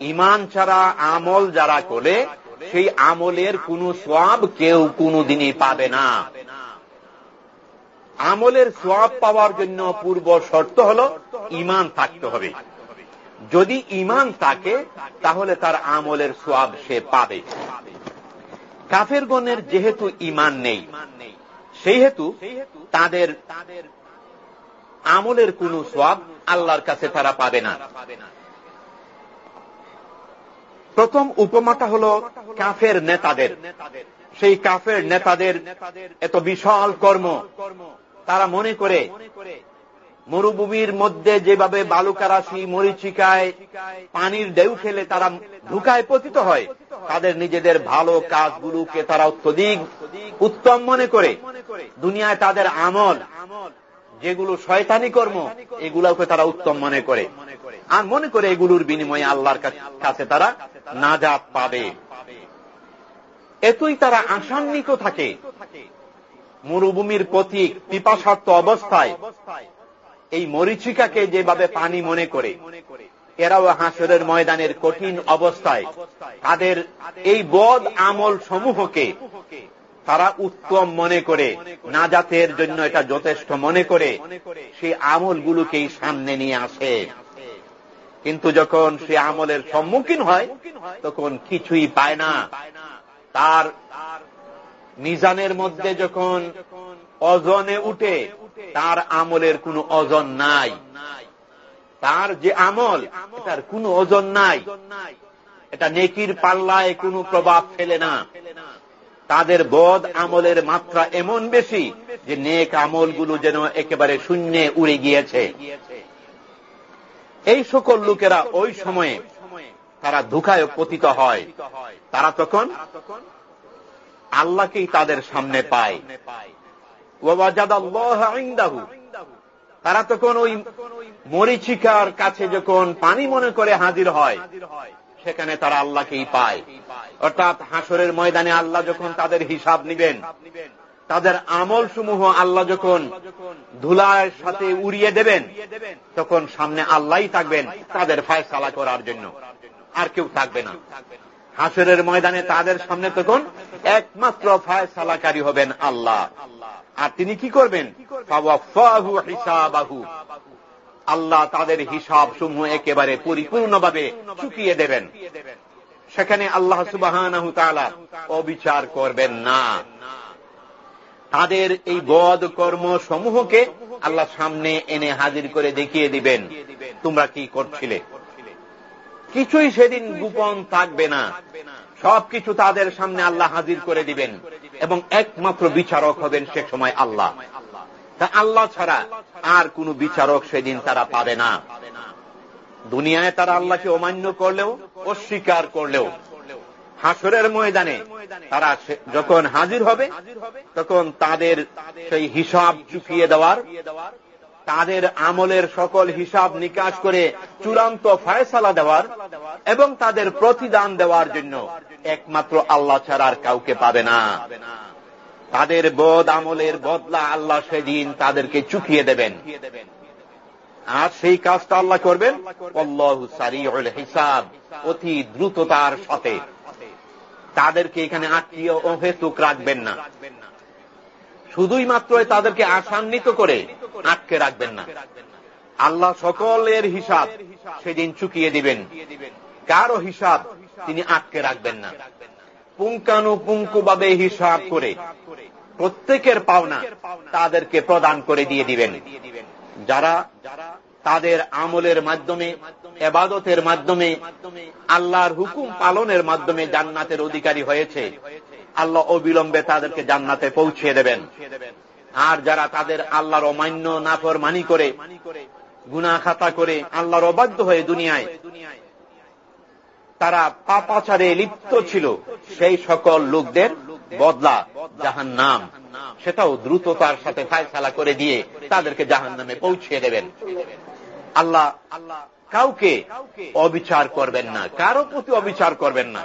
Speaker 1: ইমান ছাড়া আমল যারা করে, সেই আমলের কোন সব কেউ কোনো দিনই পাবে না। আমলের সব পাওয়ার জন্য পূর্ব শর্ত হল ইমান থাকতে হবে। যদি ইমান থাকে, তাহলে তার আমলের সোয়াব সে পাবে। কাফের গণের যেহেতু ইমান নেই সেই হেতু তাদের আমলের কোন সোয়াব আল্লাহর কাছে তারা পাবে না। প্রথম উপমাটা হল কাফের নেতাদের। সেই কাফের নেতাদের এত বিশাল কর্ম। তারা মনে করে, মরুভূমির মধ্যে যেভাবে বালুকারাশি মরিচিকায় পানির ঢেউ খেলে তারা ঢুকায় পতিত হয়। তাদের নিজেদের ভালো কাজগুলোকে তারা অত্যধিক উত্তম মনে করে। দুনিয়ায় তাদের আমল যেগুলো শয়তানি কর্ম, এগুলোকে তারা উত্তম মনে করে। আর মনে করে এগুলোর বিনিময়ে আল্লাহর কাছে তারা নাজাত পাবে। এতই তারা আসান্বিত থাকে। মরুভূমির প্রতীক পিপাসার্থ অবস্থায় এই মরিচিকাকে যেভাবে পানি মনে করে, এরাও হাসরের ময়দানের কঠিন অবস্থায়, তাদের এই বদ আমল সমূহকে তারা উত্তম মনে করে, নাজাতের জন্য এটা যথেষ্ট মনে করে সেই আমলগুলোকেই সামনে নিয়ে আসে। কিন্তু যখন সে আমলের সম্মুখীন হয়, তখন কিছুই পায় না। তার মিজানের মধ্যে যখন অজনে উঠে, তার আমলের কোনো ওজন নাই। তার যে আমল তার কোনো ওজন নাই। এটা নেকির পাল্লায় কোনো প্রভাব ফেলে না। তাদের বদ আমলের মাত্রা এমন বেশি যে নেক আমলগুলো যেন একেবারে শূন্যে উড়ে গিয়েছে। এই সকল লোকেরা ওই সময়ে তারা ধোকায় পতিত হয়। তারা তখন আল্লাহকেই তাদের সামনে পায়। তারা তখন ওই মরিচিকার কাছে যখন পানি মনে করে হাজির হয় সেখানে তারা আল্লাহকেই পায়। অর্থাৎ হাসরের ময়দানে আল্লাহ যখন তাদের হিসাব নিবেন, তাদের আমল সমূহ আল্লাহ যখন ধুলার সাথে উড়িয়ে দেবেন, তখন সামনে আল্লাহ থাকবেন তাদের ফায়সালা করার জন্য। আর কেউ থাকবে না। হাসরের ময়দানে তাদের সামনে তখন একমাত্র ফায়সালাকারী হবেন আল্লাহ। আর তিনি কি করবেন? আল্লাহ তাদের হিসাব সমূহ একেবারে পরিপূর্ণভাবে চুকিয়ে দেবেন। সেখানে আল্লাহ সুবাহ অবিচার করবেন না। তাদের এই বদ কর্ম সমূহকে আল্লাহ সামনে এনে হাজির করে দেখিয়ে দিবেন। তোমরা কি করছিলে? কিছুই সেদিন গোপন থাকবে না। সবকিছু তাদের সামনে আল্লাহ হাজির করে দিবেন এবং একমাত্র বিচারক হবেন সে সময় আল্লাহ। তা আল্লাহ ছাড়া আর কোন বিচারক সেদিন তারা পাবে না। দুনিয়ায় তারা আল্লাহকে অমান্য করলেও, অস্বীকার করলেও, হাসরের ময়দানে তারা যখন হাজির হবে, তখন তাদের সেই হিসাব চুকিয়ে দেওয়ার, তাদের আমলের সকল হিসাব নিকাশ করে চূড়ান্ত ফায়সালা দেওয়ার এবং তাদের প্রতিদান দেওয়ার জন্য একমাত্র আল্লাহ ছাড়ার কাউকে পাবে না। তাদের বদ আমলের বদলা আল্লাহ সেদিন তাদেরকে চুকিয়ে দেবেন। আর সেই কাজটা আল্লাহ করবেন? হিসাব, অতি দ্রুততার সাথে। তাদেরকে এখানে আত্মীয় অহেতুক রাখবেন না। শুধুই মাত্র তাদেরকে আসান্বিত করে আটকে রাখবেন না। আল্লাহ সকলের হিসাব সেদিন চুকিয়ে দিবেন। কারও হিসাব তিনি আটকে রাখবেন না। পুঙ্খানুপুঙ্খভাবে হিসাব করে প্রত্যেকের পাওনা তাদেরকে প্রদান করে দিয়ে দিবেন। যারা তাদের আমলের মাধ্যমে, এবাদতের মাধ্যমে, আল্লাহর হুকুম পালনের মাধ্যমে জান্নাতের অধিকারী হয়েছে, আল্লাহ অবিলম্বে তাদেরকে জান্নাতে পৌঁছে দেবেন। আর যারা তাদের আল্লাহর অমান্য নাফর মানি করে গুনা খাতা করে আল্লাহর অবাধ্য হয়ে দুনিয়ায়, তারা পাপাচারে লিপ্ত ছিল, সেই সকল লোকদের বদলা জাহান নাম সেটাও দ্রুততার সাথে ফায়সালা করে দিয়ে তাদেরকে জাহান নামে পৌঁছিয়ে দেবেন। আল্লাহ আল্লাহ কাউকে অবিচার করবেন না, কারও প্রতি অবিচার করবেন না।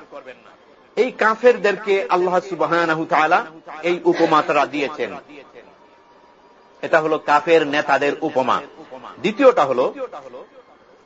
Speaker 1: এই কাফেরদেরকে আল্লাহ সুবাহ এই উপমা তারা দিয়েছেন। এটা হলো কাফের নেতাদের উপমা। দ্বিতীয়টা হল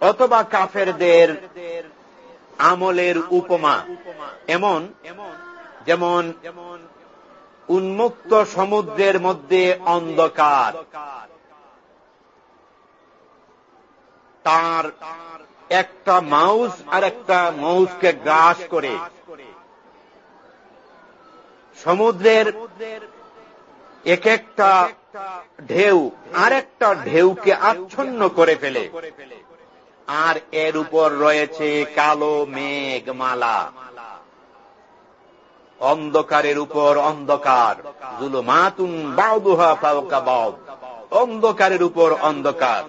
Speaker 1: অথবা কাফেরদের আমলের উপমা। এমন, যেমন উন্মুক্ত সমুদ্রের মধ্যে অন্ধকার। তার একটা মাউস আর একটা মাউসকে গ্রাস করে। সমুদ্রের এক একটা ঢেউ আর একটা ঢেউকে আচ্ছন্ন করে ফেলে। আর এর উপর রয়েছে কালো মেঘমালা। অন্ধকারের উপর অন্ধকার। জুলুমাতুন বাউদুহা ফাউকা বাউ অন্ধকারের উপর অন্ধকার।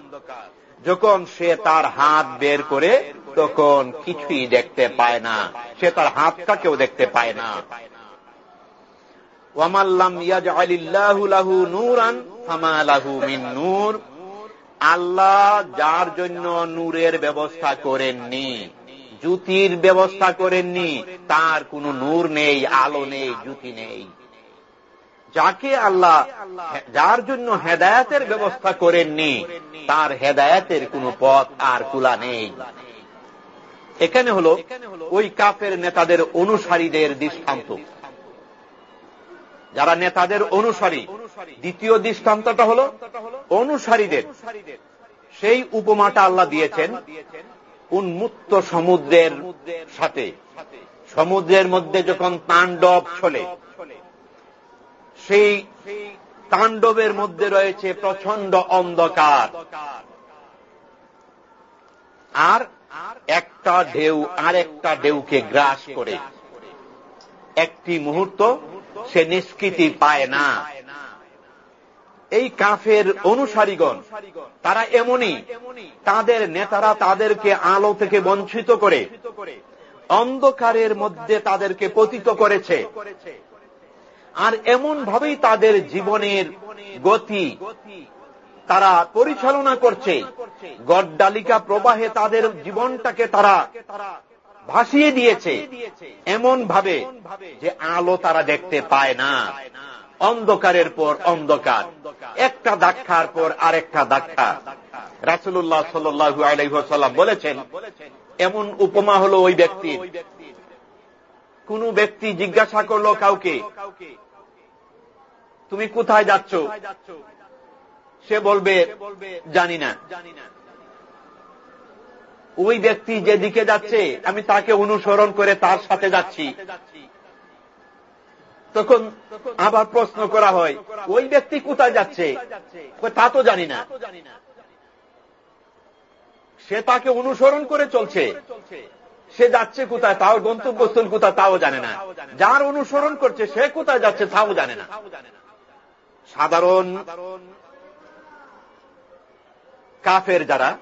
Speaker 1: যখন সে তার হাত বের করে, তখন কিছুই দেখতে পায় না। সে তার হাতটাকেও দেখতে পায় না। ওয়ামাল্লাম ইয়াজ আলিল্লাহু লাহু নূরান ফামা লাহু মিন নূর। আল্লাহ যার জন্য নূরের ব্যবস্থা করেননি জুতির ব্যবস্থা করেননি, তার কোনো নূর নেই, আলো নেই জুতি নেই। যাকে আল্লাহ যার জন্য হেদায়াতের ব্যবস্থা করেননি, তার হেদায়াতের কোনো পথ আর কুলা নেই। এখানে হল ওই কাপের নেতাদের অনুসারীদের দৃষ্টান্ত। যারা নেতাদের অনুসারী, দ্বিতীয় দৃষ্টান্তটা হল অনুসারীদের। সেই উপমাটা আল্লাহ দিয়েছেন উন্মুক্ত সমুদ্রের সাথে। সমুদ্রের মধ্যে যখন তাণ্ডব চলে, সেই তাণ্ডবের মধ্যে রয়েছে প্রচণ্ড অন্ধকার। আর একটা ঢেউ আর একটা ঢেউকে গ্রাস করে। একটি মুহূর্ত সে নিষ্কৃতি পায় না। এই কাফের অনুসারীগণ, তারা এমনই। তাদের নেতারা তাদেরকে আলো থেকে বঞ্চিত করে, অন্ধকারের মধ্যে তাদেরকে পতিত করেছে। আর এমন ভাবেই তাদের জীবনের গতি তারা পরিচালনা করছে। গড্ডালিকা প্রবাহে তাদের জীবনটাকে তারা ভাসিয়ে দিয়েছে এমন ভাবে যে আলো তারা দেখতে পায় না। অন্ধকারের পর অন্ধকার, একটা দাক্ষার পর আরেকটা দাক্ষা রাসুল্লাহ সাল্লু আলাইসাল্লাম বলেছেন, এমন উপমা হলো ওই ব্যক্তির। কোন ব্যক্তি জিজ্ঞাসা করল কাউকে, তুমি কোথায় যাচ্ছ? সে বলবে, জানি না। ওই ব্যক্তি যেদিকে যাচ্ছে, আমি তাকে অনুসরণ করে তার সাথে যাচ্ছি। তখন আবার প্রশ্ন করা হয়, ওই ব্যক্তি কোথায় যাচ্ছে? তা তো জানি না। সে তাকে অনুসরণ করে চলছে। সে যাচ্ছে কোথায় তাও গন্তব্যস্থল কোথায় তাও জানে না। যার অনুসরণ করছে, সে কোথায় যাচ্ছে তাও জানে না। সাধারণ কাফের যারা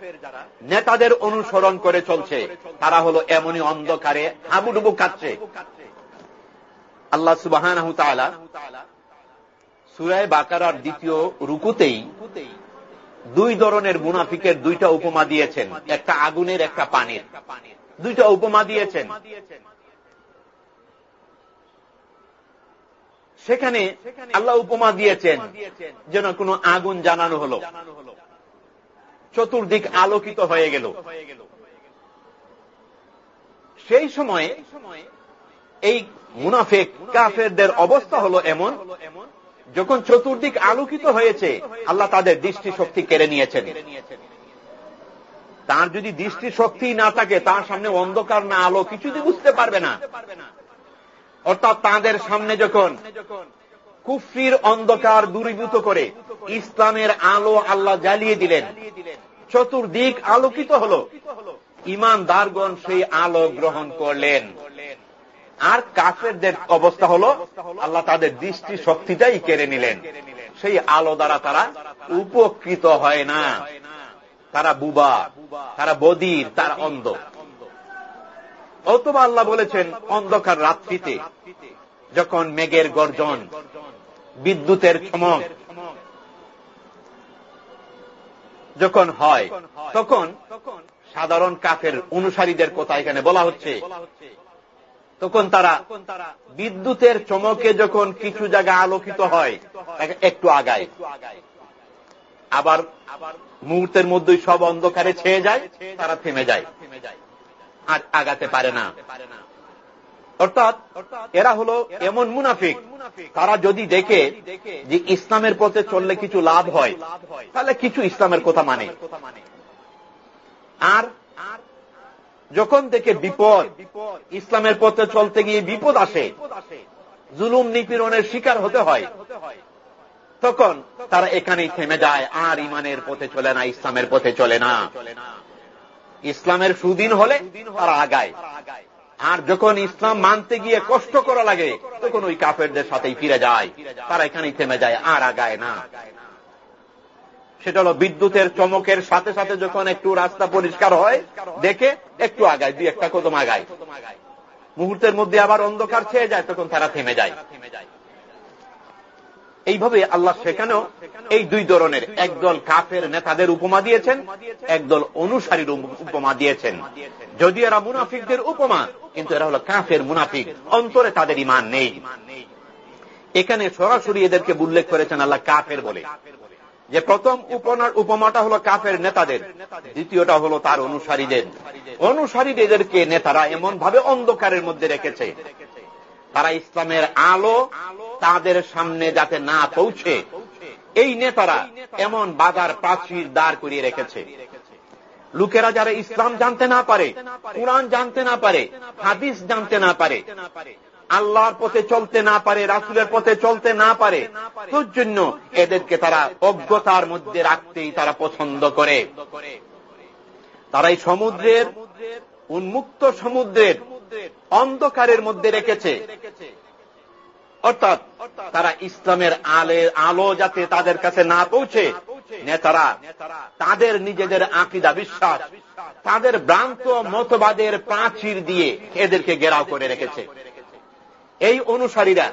Speaker 1: নেতাদের অনুসরণ করে চলছে, তারা হলো এমনই অন্ধকারে হাবুডুবু কাটছে আল্লাহ সুবাহ সুরায় বাকারার দ্বিতীয় রুকুতেই দুই ধরনের মুনাফিকের দুইটা উপমা দিয়েছেন। একটা আগুনের, একটা পানির। দুইটা উপমা দিয়েছেন। সেখানে আল্লাহ উপমা দিয়েছেন যেন কোনো আগুন জানানো হলো। চতুর্দিক আলোকিত হয়ে গেল। সেই সময়ে এই মুনাফেক কাফেরদের অবস্থা হলো এমন, যখন চতুর্দিক আলোকিত হয়েছে, আল্লাহ তাদের দৃষ্টি শক্তি কেড়ে নিয়েছেন। তার যদি দৃষ্টি শক্তি না থাকে, তার সামনে অন্ধকার না আলো কিছুদিন বুঝতে পারবে না। অর্থাৎ তাদের সামনে যখন কুফরির অন্ধকার দূরীভূত করে ইসলামের আলো আল্লাহ জ্বালিয়ে দিলেন। চতুর্দিক আলোকিত হল। ইমানদারগণ সেই আলো গ্রহণ করলেন। আর কাফেরদের অবস্থা হল, আল্লাহ তাদের দৃষ্টি শক্তিটাই কেড়ে নিলেন। সেই আলো দ্বারা তারা উপকৃত হয় না। তারা বুবা, তারা বদির, তারা অন্ধ। অথবা আল্লাহ বলেছেন, অন্ধকার রাত্রিতে যখন মেঘের গর্জন, বিদ্যুতের চমক যখন হয়, তখন সাধারণ কাফের অনুসারীদের কথা এখানে বলা হচ্ছে। তখন তারা বিদ্যুতের চমকে যখন কিছু জায়গা আলোকিত হয়, একটু আগায়। আবার মুহূর্তের মধ্যেই সব অন্ধকারে ছেয়ে যায়, তারা থেমে যায়। আর আগাতে পারে না। অর্থাৎ এরা হলো এমন মুনাফিক। তারা যদি দেখে যে ইসলামের পথে চললে কিছু লাভ হয়, তাহলে কিছু ইসলামের কথা মানে। আর যখন থেকে বিপদ, ইসলামের পথে চলতে গিয়ে বিপদ আসে, জুলুম নিপীড়নের শিকার হতে হয়, তখন তারা এখানেই থেমে যায়, আর ইমানের পথে চলে না, ইসলামের পথে চলে না। ইসলামের সুদিন হলে তারা আগায়। আর যখন ইসলাম মানতে গিয়ে কষ্ট করা লাগে, তখন ওই কাফেরদের সাথেই ফিরে যায়। তারা এখানেই থেমে যায়, আর আগায় না। সেটা হলো বিদ্যুতের চমকের সাথে সাথে যখন একটু রাস্তা পরিষ্কার হয়, দেখে একটু আগায়, দুই একটা কদম আগায়। মুহূর্তের মধ্যে আবার অন্ধকার ছেয়ে যায়, তখন তারা থেমে যায়। এইভাবে আল্লাহ সেখানেও এই দুই ধরনের, একদল কাফের নেতাদের উপমা দিয়েছেন, একদল অনুসারীর উপমা দিয়েছেন। যদি এরা মুনাফিকদের উপমা, কিন্তু এরা হল কাফের মুনাফিক, অন্তরে তাদের ইমান নেই। এখানে সরাসরি এদেরকে উল্লেখ করেছেন আল্লাহ কাফের বলে। যে প্রথম উপনার উপমাটা হলো কাফের নেতাদের, দ্বিতীয়টা হলো তার অনুসারীদের। অনুসারীদেরকে নেতারা এমন ভাবে অন্ধকারের মধ্যে রেখেছে। তারা ইসলামের আলো তাদের সামনে যাতে না পৌঁছে, এই নেতারা এমন বাজার প্রাচীর দাঁড় করিয়ে রেখেছে। লোকেরা যারা ইসলাম জানতে না পারে, কোরআন জানতে না পারে, হাদিস জানতে না পারে, আল্লাহর পথে চলতে না পারে, রাসুলের পথে চলতে না পারে তোর জন্য এদেরকে তারা অজ্ঞতার মধ্যে রাখতেই তারা পছন্দ করে। তারা এই সমুদ্রের উন্মুক্ত সমুদ্রের অন্ধকারের মধ্যে রেখেছে। অর্থাৎ তারা ইসলামের আলে, আলো যাতে তাদের কাছে না পৌঁছে, নেতারা তাদের নিজেদের আকিদা, বিশ্বাস, তাদের ভ্রান্ত মতবাদের প্রাচীর দিয়ে এদেরকে গেরাও করে রেখেছে। এই অনুসারীরা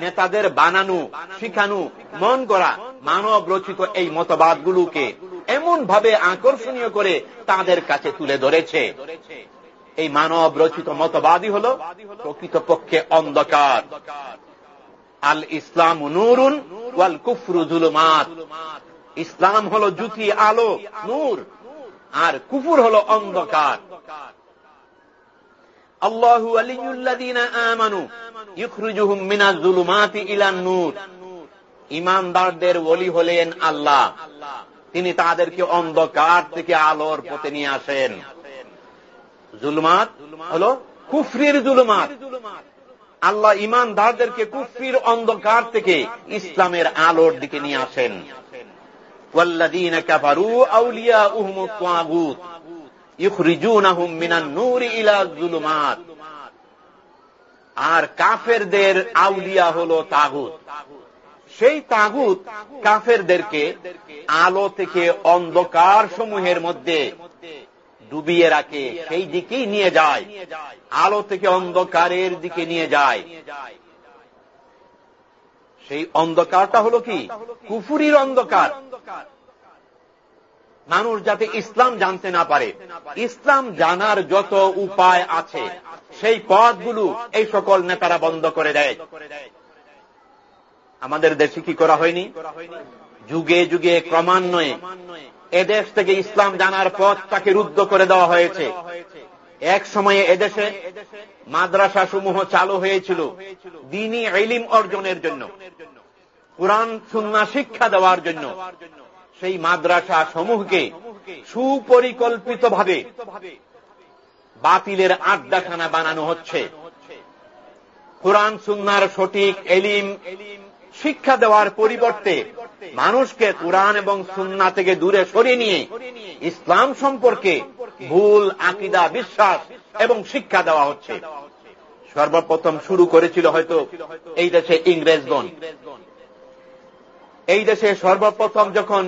Speaker 1: নেতাদের বানানো, শিখানো, মন করা মানব রচিত এই মতবাদগুলোকে এমন ভাবে আকর্ষণীয় করে তাদের কাছে তুলে ধরেছে। এই মানব রচিত মতবাদই হল প্রকৃতপক্ষে অন্ধকার। আল ইসলাম নুরুন ওয়াল কুফরু জুলুমাত। ইসলাম হল জুতি আলো, নূর। আর কুফুর হল অন্ধকার। আল্লাহু আলিউল্লাদিনা আমানু ইখরুজুহুম ইলান নূর। ইমানদারদের ওলি হলেন আল্লাহ। তিনি তাদেরকে অন্ধকার থেকে আলোর পথে নিয়ে আসেন। জুলমাত হল কুফরির জুলুমাত। আল্লাহ ইমানদারদেরকে কুফির অন্ধকার থেকে ইসলামের আলোর দিকে নিয়ে আসেন। আর কাফেরদের আউলিয়া হল তাগুত। সেই তাগুত কাফেরদেরকে আলো থেকে অন্ধকার সমূহের মধ্যে ডুবিয়ে রাখে, সেই দিকেই নিয়ে যায়। আলো থেকে অন্ধকারের দিকে নিয়ে যায়। সেই অন্ধকারটা হলো কি? কুফুরির অন্ধকার। মানুষ যাতে ইসলাম জানতে না পারে, ইসলাম জানার যত উপায় আছে, সেই পথগুলো এই সকল নেতারা বন্ধ করে দেয়। আমাদের দেশে কি করা হয়নি? যুগে যুগে ক্রমান্বয়ে এদেশ থেকে ইসলাম জানার পথ তাকে রুদ্ধ করে দেওয়া হয়েছে। এক সময়ে এদেশে মাদ্রাসা সমূহ চালু হয়েছিল দিনী এলিম অর্জনের জন্য, কোরআন সুন্না শিক্ষা দেওয়ার জন্য। সেই মাদ্রাসা সমূহকে সুপরিকল্পিত ভাবে বাতিলের আড্ডাখানা বানানো হচ্ছে। কোরআন সুন্নার সঠিক এলিম শিক্ষা দেওয়ার পরিবর্তে মানুষকে কোরআন এবং সুন্না থেকে দূরে সরিয়ে নিয়ে ইসলাম সম্পর্কে ভুল, আকিদা, বিশ্বাস এবং শিক্ষা দেওয়া হচ্ছে। সর্বপ্রথম শুরু করেছিল হয়তো এই দেশে ইংরেজগণ। এই দেশে সর্বপ্রথম যখন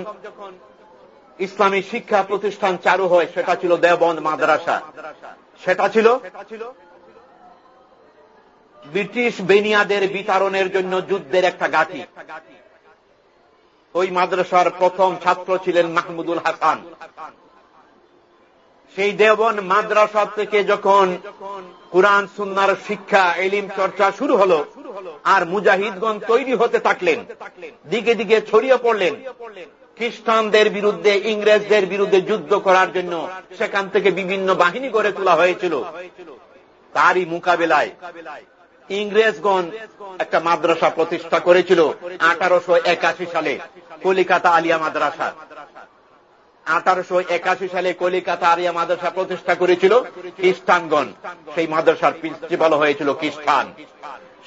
Speaker 1: ইসলামী শিক্ষা প্রতিষ্ঠান চালু হয়, সেটা ছিল দেবন্দ মাদ্রাসা। সেটা ছিল ব্রিটিশ বেনিয়াদের বিতরণের জন্য যুদ্ধের একটা গাঠি ওই মাদ্রাসার প্রথম ছাত্র ছিলেন মাহমুদুল হাসান। সেই দেবন মাদ্রাসা থেকে যখন কোরআন, সুন্নার শিক্ষা, এলিম চর্চা শুরু হল আর মুজাহিদগণ তৈরি হতে থাকলেন, দিকে দিকে ছড়িয়ে পড়লেন, খ্রিস্টানদের বিরুদ্ধে, ইংরেজদের বিরুদ্ধে যুদ্ধ করার জন্য সেখান থেকে বিভিন্ন বাহিনী গড়ে তোলা হয়েছিল। তারই মোকাবেলায় ইংরেজগণ একটা মাদ্রাসা প্রতিষ্ঠা করেছিল আঠারোশো একাশি সালে, কলিকাতা আলিয়া মাদ্রাসা। আঠারোশো একাশি সালে কলিকাতা আরিয়া মাদ্রাসা প্রতিষ্ঠা করেছিল খ্রিস্টানগণ সেই মাদ্রাসার প্রিন্সিপাল হয়েছিল খ্রিস্টান।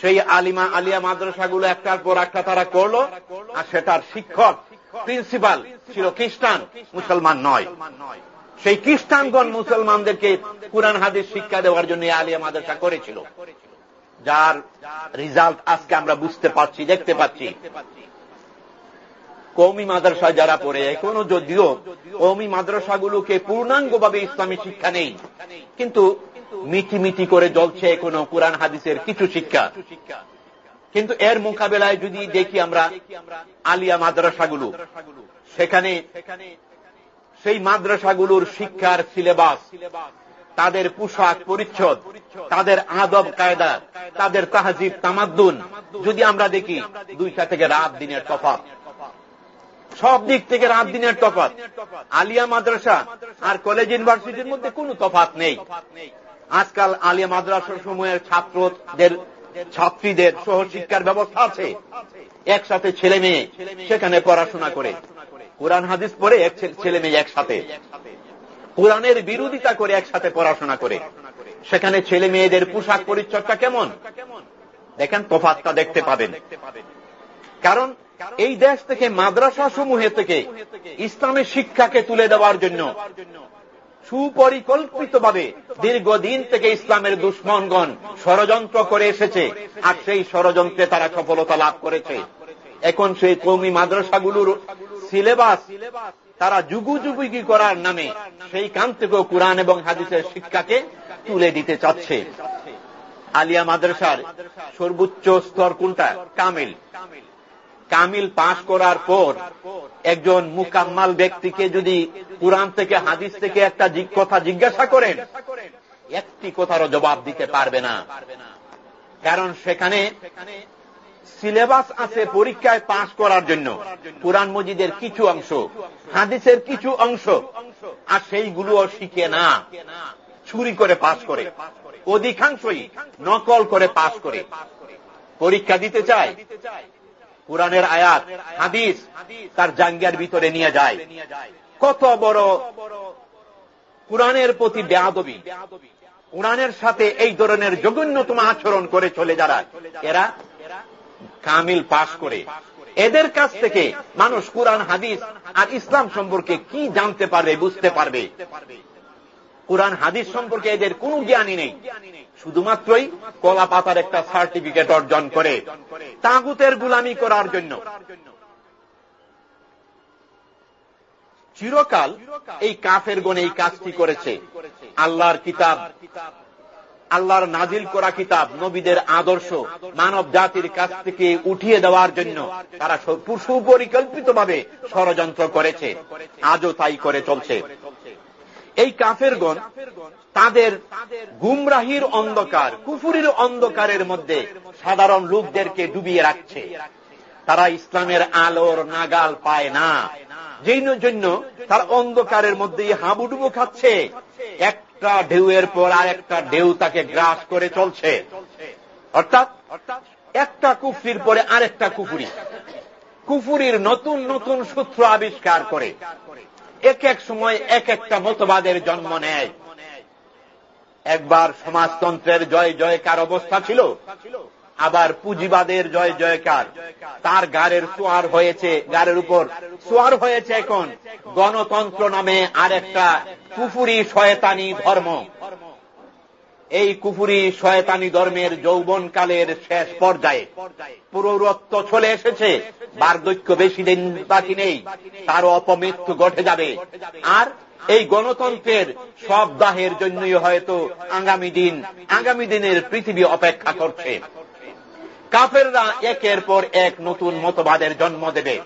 Speaker 1: সেই আলিমা আলিয়া মাদ্রাসাগুলো একটার পর একটা তারা করল, আর সেটার শিক্ষক, প্রিন্সিপাল ছিল খ্রিস্টান, মুসলমান নয়। সেই খ্রিস্টানগণ মুসলমানদেরকে কোরআন, হাদিস শিক্ষা দেওয়ার জন্য আলিয়া মাদ্রাসা করেছিল। যার রিজাল্ট আজকে আমরা বুঝতে পারছি, দেখতে পাচ্ছি। কৌমি মাদ্রাসা যারা পড়ে, এখনও যদিও কৌমি মাদ্রাসাগুলোকে পূর্ণাঙ্গভাবে ইসলামী শিক্ষা নেই, কিন্তু মিটি মিটি করে জ্বলছে এখনও কোরআন, হাদিসের কিছু শিক্ষা। কিন্তু এর মোকাবেলায় যদি দেখি আমরা আলিয়া মাদ্রাসাগুলো, সেখানে সেই মাদ্রাসাগুলোর শিক্ষার সিলেবাস তাদের পোশাক পরিচ্ছদ, তাদের আদব কায়দা, তাদের তাহাজিব তামাদ্দুন। যদি আমরা দেখি, দুইটা থেকে রাত দিনের তফাত সব দিক থেকে রাত দিনের তফাত আলিয়া মাদ্রাসা আর কলেজ ইউনিভার্সিটির মধ্যে কোনো তফাত নেই। আজকাল আলিয়া মাদ্রাসা সময়ের ছাত্রদের, ছাত্রীদের সহশিক্ষার ব্যবস্থা আছে। একসাথে ছেলে মেয়ে সেখানে পড়াশোনা করে। কোরআন, হাদিস পড়ে এক ছেলে মেয়ে একসাথে। কোরআনের বিরোধিতা করে একসাথে পড়াশোনা করে। সেখানে ছেলে মেয়েদের পোশাক পরিচ্ছদটা কেমন? দেখেন তফাতটা দেখতে পাবেন। কারণ এই দেশ থেকে মাদ্রাসা সমূহে থেকে ইসলামের শিক্ষাকে তুলে দেওয়ার জন্য সুপরিকল্পিতভাবে দীর্ঘদিন থেকে ইসলামের দুশ্মনগণ ষড়যন্ত্র করে এসেছে, আর সেই ষড়যন্ত্রে তারা সফলতা লাভ করেছে। এখন সেই কৌমি মাদ্রাসাগুলোর সিলেবাস তারা যুগু যুগুগি করার নামে সেই কান থেকেও কোরআন এবং হাদিসের শিক্ষাকে তুলে দিতে চাচ্ছে। আলিয়া মাদ্রাসার সর্বোচ্চ স্তর কোনটা? কামিল। কামিল পাশ করার পর একজন মুকাম্মাল ব্যক্তিকে যদি কোরআন থেকে, হাদিস থেকে একটা কথা জিজ্ঞাসা করেন, একটি কথারও জবাব দিতে পারবে না। কারণ সেখানে সিলেবাস আছে পরীক্ষায় পাশ করার জন্য। কোরআন মজিদের কিছু অংশ, হাদিসের কিছু অংশ, আর সেইগুলোও শিখে না। চুরি করে পাশ করে। অধিকাংশই নকল করে পাশ করে। পরীক্ষা দিতে চায়, কোরআনের আয়াত, হাদিস তার জাঙ্গিয়ার ভিতরে নিয়ে যায়। কত বড় কোরআনের প্রতি বেয়াদবি। কোরআনের সাথে এই ধরনের জঘন্যতম আচরণ করে চলে যারা, এরা কামিল পাশ করে। এদের কাছ থেকে মানুষ কোরআন, হাদিস আর ইসলাম সম্পর্কে কি জানতে পারবে, বুঝতে পারবে? কোরআন, হাদিস সম্পর্কে এদের কোন জ্ঞানই নেই। শুধুমাত্রই কলা পাতার একটা সার্টিফিকেট অর্জন করে তাগুতের গুলামি করার জন্য। চিরকাল এই কাফের গণে এই কাজটি করেছে। আল্লাহর কিতাব আল্লাহর নাজিল করা কিতাব নবীদের আদর্শ মানব জাতির কাছ থেকে উঠিয়ে দেওয়ার জন্য তারা সুপরিকল্পিতভাবে ষড়যন্ত্র করেছে। আজও তাই করে চলছে। এই কাফেরগণ তাদের গুমরাহির অন্ধকার, কুফুরির অন্ধকারের মধ্যে সাধারণ লোকদেরকে ডুবিয়ে রাখছে। তারা ইসলামের আলোর নাগাল পায় না। যেই জন্য তার অন্ধকারের মধ্যে হাবুডুবু খাচ্ছে। একটা ঢেউয়ের পর আর একটা ঢেউ তাকে গ্রাস করে চলছে। অর্থাৎ একটা কুফরির পরে আরেকটা কুফুরি। কুফুরির নতুন নতুন সূত্র আবিষ্কার করে। এক এক সময় এক একটা মতবাদের জন্ম নেয়। একবার সমাজতন্ত্রের জয় জয়কার অবস্থা ছিল। আবার পুঁজিবাদের জয় জয়কার। তার গাড়ের সোয়ার হয়েছে গাড়ের উপর সোয়ার হয়েছে এখন। গণতন্ত্র নামে আরেকটা কুফুরি শয়তানি ধর্ম। এই কুফুরি শয়তানি ধর্মের যৌবনকালের শেষ পর্যায়ে পুরোরত্ব চলে এসেছে। বার্ধক্য বেশি দিন বাকি নেই, তারও অপমৃত্যু ঘটে যাবে। আর এই গণতন্ত্রের সব দাহের জন্যই হয়তো আগামী দিন, আগামী দিনের পৃথিবী অপেক্ষা করছে। কাফেররা একের পর এক নতুন মতবাদের জন্ম দেবে।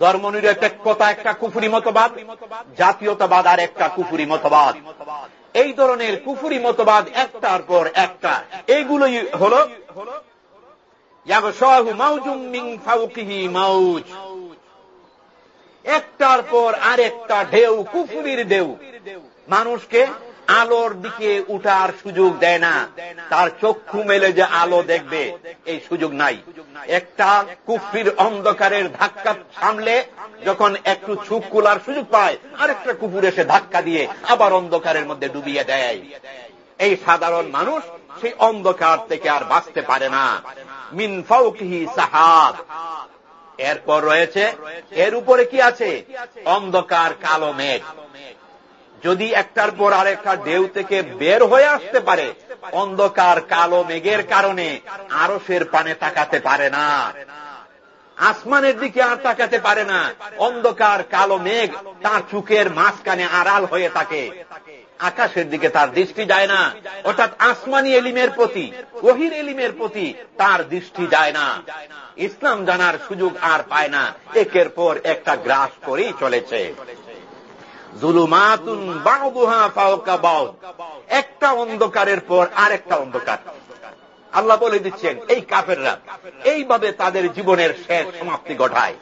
Speaker 1: ধর্মনিরপেক্ষতা একটা কুফুরি মতবাদ, জাতীয়তাবাদ আর একটা কুফুরি মতবাদ। এই ধরনের কুফুরি মতবাদ একটার পর একটা। এইগুলোই হল একটার পর আরেকটা ঢেউ, কুফুরির ঢেউ। মানুষকে আলোর দিকে উঠার সুযোগ দেয় না। তার চক্ষু মেলে যে আলো দেখবে, এই সুযোগ নাই। একটা কুফরির অন্ধকারের ধাক্কা সামলে যখন একটু ছুক কুলার সুযোগ পায়, আরেকটা কুকুর এসে ধাক্কা দিয়ে আবার অন্ধকারের মধ্যে ডুবিয়ে দেয়। এই সাধারণ মানুষ সেই অন্ধকার থেকে আর বাঁচতে পারে না। মিন ফৌকিহি সাহাব। এরপর রয়েছে, এর উপরে কি আছে? অন্ধকার কালো মেঘ। যদি একটার পর আরেকটা ঢেউ থেকে বের হয়ে আসতে পারে, অন্ধকার কালো মেঘের কারণে আরসের পানে তাকাতে পারে না। আসমানের দিকে আর তাকাতে পারে না। অন্ধকার কালো মেঘ তার চুকের মাঝখানে আড়াল হয়ে থাকে। আকাশের দিকে তার দৃষ্টি যায় না। অর্থাৎ আসমানি এলিমের প্রতি ওহির এলিমের প্রতি তার দৃষ্টি যায় না। ইসলাম জানার সুযোগ আর পায় না। একের পর একটা গ্রাস করেই চলেছে। জুলুমাতুন বাউদুহা ফাওকা বাউদ। একটা অন্ধকারের পর আরেকটা অন্ধকার। আল্লাহ বলে দিচ্ছেন, এই কাফেররা, এইভাবে তাদের জীবনের শেষ সমাপ্তি ঘটায়।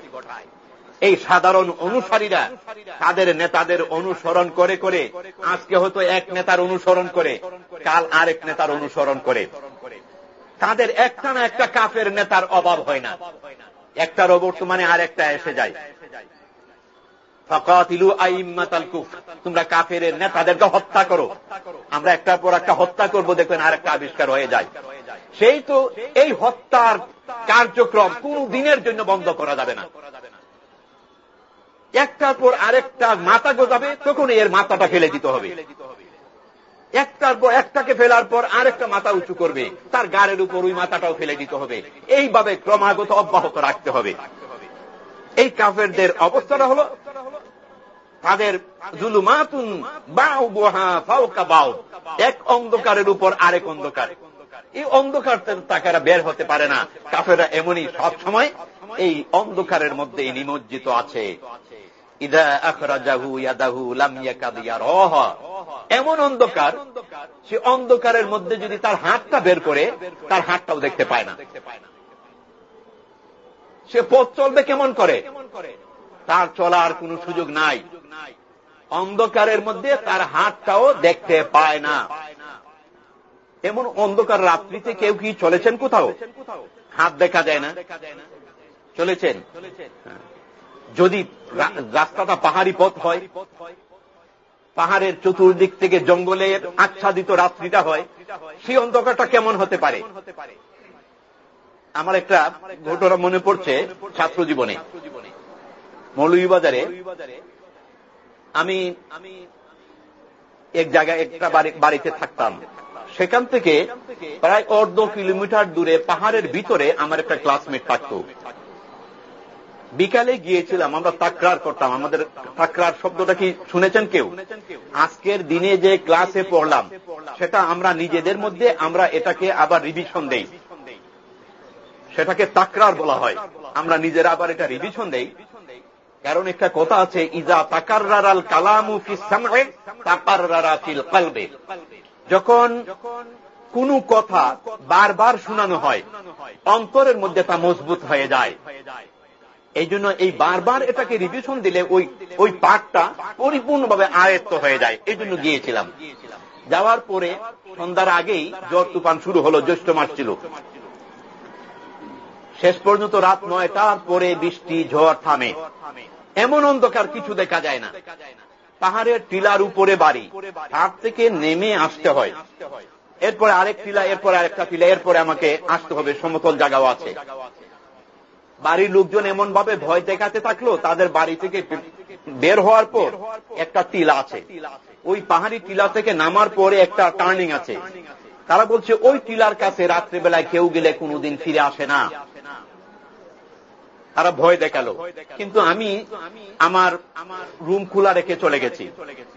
Speaker 1: এই সাধারণ অনুসারীরা তাদের নেতাদের অনুসরণ করে করে, আজকে হয়তো এক নেতার অনুসরণ করে, কাল আরেক নেতার অনুসরণ করে। তাদের একটা না একটা কাফের নেতার অভাব হয় না। একটার বর্তমানে আরেকটা এসে যায়। তোমরা কাফের নেতাদেরকে হত্যা করো। আমরা একটার পর একটা হত্যা করব, দেখবেন আরেকটা আবিষ্কার হয়ে যায়। সেই তো এই হত্যার কার্যক্রম কোন দিনের জন্য বন্ধ করা যাবে না। একটার পর আরেকটা মাথা গোজাবে তখন এর মাথাটা ফেলে দিতে হবে। একটার পর একটাকে ফেলার পর আরেকটা মাথা উঁচু করবে। তার গাড়ের উপর ওই মাথাটাও ফেলে দিতে হবে। এইভাবে ক্রমাগত অব্যাহত রাখতে হবে। এই কাফেরদের অবস্থাটা হল তাদের জুলুমাতুন বাউ বোহা ফাউকা বাউ এক অন্ধকারের উপর আরেক অন্ধকার। এই অন্ধকার তাকারা বের হতে পারে না। কাফেরা এমনই সব সময় এই অন্ধকারের মধ্যে নিমজ্জিত আছে। এমন অন্ধকার, সে অন্ধকারের মধ্যে যদি তার হাতটা বের করে, তার হাতটাও দেখতে পায় না। সে পথ চলবে কেমন করে? তার চলার কোন সুযোগ নাই। অন্ধকারের মধ্যে তার হাতটাও দেখতে পায় না। এমন অন্ধকার রাত্রিতে কেউ কি চলেছেন কোথাও? হাত দেখা যায় না। চলেছেন? যদি রাস্তাটা পাহাড়ি পথ হয়, পাহাড়ের চতুর্দিক থেকে জঙ্গলের আচ্ছাদিত রাত্রিটা হয়, সেই অন্ধকারটা কেমন হতে পারে? আমার একটা ঘটনা মনে পড়ছে ছাত্র জীবনে। মৌলভীবাজারে আমি আমি এক জায়গায় একটা বাড়িতে থাকতাম। সেখান থেকে প্রায় অর্ধ কিলোমিটার দূরে পাহাড়ের ভিতরে আমার একটা ক্লাসমেট থাকত। বিকালে গিয়েছিলাম, আমরা তাকরার করতাম। আমাদের তাকরার শব্দটা কি শুনেছেন কেউ? আজকের দিনে যে ক্লাসে পড়লাম, সেটা আমরা নিজেদের মধ্যে আমরা এটাকে আবার রিভিশন দেই। সেটাকে তাকরার বলা হয়। আমরা নিজেরা আবার এটা রিভিশন দেই। কারণ একটা কথা আছে, ইজা তাকার কালামু কালবে। যখন কোন কথা বারবার শোনানো হয়, অন্তরের মধ্যে তা মজবুত হয়ে যায়। এই জন্য এই বারবার এটাকে রিভিশন দিলে ওই ওই পাঠটা পরিপূর্ণভাবে আয়ত্ত হয়ে যায়। এই জন্য গিয়েছিলাম। যাওয়ার পরে সন্ধ্যার আগেই জ্বর তুফান শুরু হলো, জ্যৈষ্ঠ মাস ছিল। শেষ পর্যন্ত রাত নয়টার পরে বৃষ্টি, ঝড় থামে। এমন অন্ধকার কিছু দেখা যায় না। পাহাড়ের টিলার উপরে বাড়ি। তার থেকে নেমে আসতে হয়। এরপরে আরেক টিলা, এরপরে আরেকটা টিলা, এরপরে আমাকে আসতে হবে। সমতল জায়গাও আছে। বাড়ির লোকজন এমন ভাবে ভয় দেখাতে থাকল, তাদের বাড়ি থেকে বের হওয়ার পর একটা টিলা আছে। ওই পাহাড়ি টিলা থেকে নামার পরে একটা টার্নিং আছে। তারা বলছে, ওই টিলার কাছে রাত্রেবেলায় কেউ গেলে কোনোদিন ফিরে আসে না। তারা ভয় দেখাল। কিন্তু আমি আমার রুম খোলা রেখে চলে গেছি।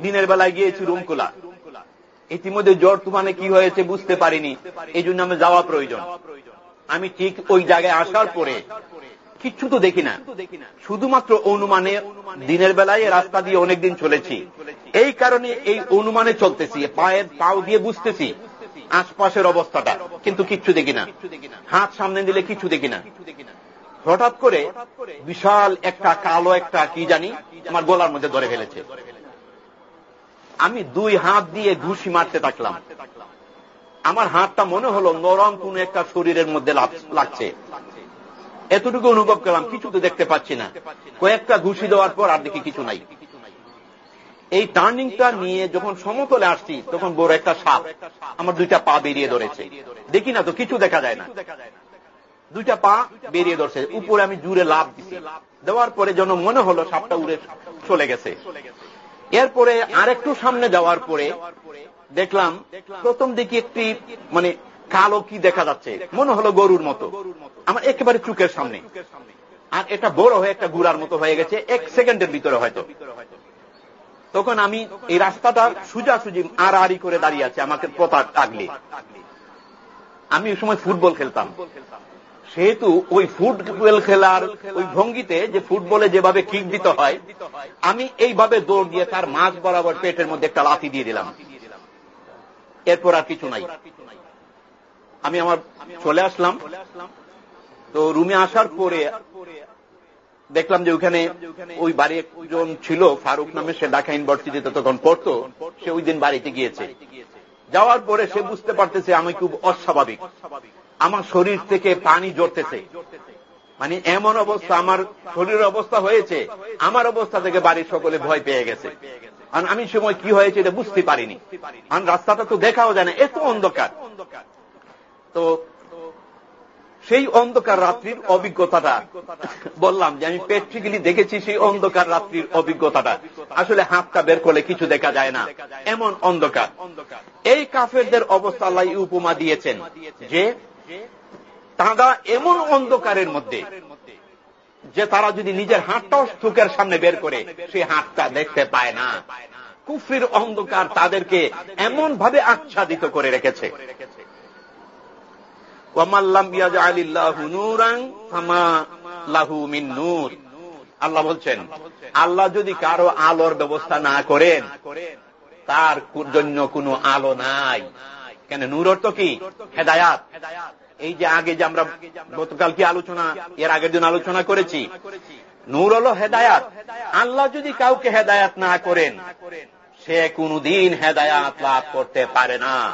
Speaker 1: দিনের বেলায় গিয়েছি রুম খোলা। ইতিমধ্যে জ্বর তুফানে কি হয়েছে বুঝতে পারিনি। এই জন্য আমি যাওয়া প্রয়োজন। আমি ঠিক ওই জায়গায় আসার পরে কিচ্ছু তো দেখি না। শুধুমাত্র অনুমানে দিনের বেলায় রাস্তা দিয়ে অনেকদিন চলেছি। এই কারণে এই অনুমানে চলতেছি। পায়ের পাও দিয়ে বুঝতেছি আশপাশের অবস্থাটা, কিন্তু কিচ্ছু দেখি না। হাত সামনে দিলে কিছু দেখি না। হঠাৎ করে বিশাল একটা কালো একটা কি জানি আমার গোলার মধ্যে ধরে ফেলেছে। আমি দুই হাত দিয়ে ঘুষি মারতে থাকলাম। আমার হাতটা মনে হলো নরম কোন একটা শরীরের মধ্যে লাগছে। এতটুকু অনুভব করলাম কিছু তো দেখতে পাচ্ছি না। কয়েকটা ঘুষি দেওয়ার পর আর দেখি কিছু নাই। এই টার্নিংটা নিয়ে যখন সমতলে আসছি, তখন বড় একটা সাপ আমার দুইটা পা বেরিয়ে ধরেছে। দেখি না তো, কিছু দেখা যায় না। দুইটা পা বেরিয়ে ধরছে। উপরে আমি জুড়ে লাভ দিছি। দেওয়ার পরে যেন মনে হলো সাপটা উড়ে চলে গেছে। এরপরে আরেকটু সামনে যাওয়ার পরে দেখলাম, প্রথম দিকে একটি মানে কালো কি দেখা যাচ্ছে? মনে হলো গরুর মতো। আমার একেবারে চুকের সামনে। আর এটা বড় হয়ে একটা গুড়ার মতো হয়ে গেছে, এক সেকেন্ডের ভিতরে হয়তো। তখন আমি এই রাস্তাটা সুজাসুজি আড়াআড়ি করে দাঁড়িয়ে আছে, আমাকে পতাক আগলে। আমি ওই সময় ফুটবল খেলতাম। সেহেতু ওই ফুটবল খেলার ওই ভঙ্গিতে যে ফুটবলে যেভাবে কিক দিতে হয়, আমি এইভাবে দৌড় দিয়ে তার মাছ বরাবর পেটের মধ্যে একটা লাথি দিয়ে দিলাম। এরপর আর কিছু নাই। আমি আমার চলে আসলাম। তো রুমে আসার পরে দেখলাম যে ওখানে ওই বাড়ি একজন ছিল, ফারুক নামে, সে ঢাকা ইউনিভার্সিটিতে তখন পড়তো, সে ওই দিন বাড়িতে গিয়েছে। যাওয়ার পরে সে বুঝতে পারতেছে আমি খুব অস্বাভাবিক। আমার শরীর থেকে পানি জড়তেছে মানে এমন অবস্থা, আমার শরীরের অবস্থা হয়েছে, আমার অবস্থা থেকে বাড়ির সকলে ভয় পেয়ে গেছে। কারণ আমি সময় কি হয়েছে এটা বুঝতে পারিনি। কারণ রাস্তাটা তো দেখাও যায় না, এত অন্ধকার। তো সেই অন্ধকার রাত্রির অভিজ্ঞতাটা। বললাম যে, আমি প্র্যাকটিক্যালি দেখেছি সেই অন্ধকার রাত্রির অভিজ্ঞতাটা। আসলে হাতটা বের করলে কিছু দেখা যায় না। এমন অন্ধকার। এই কাফেরদের অবস্থা আল্লাহ উপমা দিয়েছেন যে, তারা এমন অন্ধকারের মধ্যে যে তারা যদি নিজের হাতটাও চোখের সামনে বের করে, সেই হাতটা দেখতে পায় না। কুফরির অন্ধকার তাদেরকে এমন ভাবে আচ্ছাদিত করে রেখেছে। আল্লাহ বলছেন, আল্লাহ যদি কারও আলোর ব্যবস্থা না করেন, তার জন্য কোনো আলো নাই। কেন? নূর অর্থ কি? হেদায়াত। এই যে আগে যে আমরা গতকাল কি আলোচনা, এর আগের দিন আলোচনা করেছি, নূর হল হেদায়াত। আল্লাহ যদি কাউকে হেদায়াত না করেন, সে কোনদিন হেদায়াত লাভ করতে পারে না।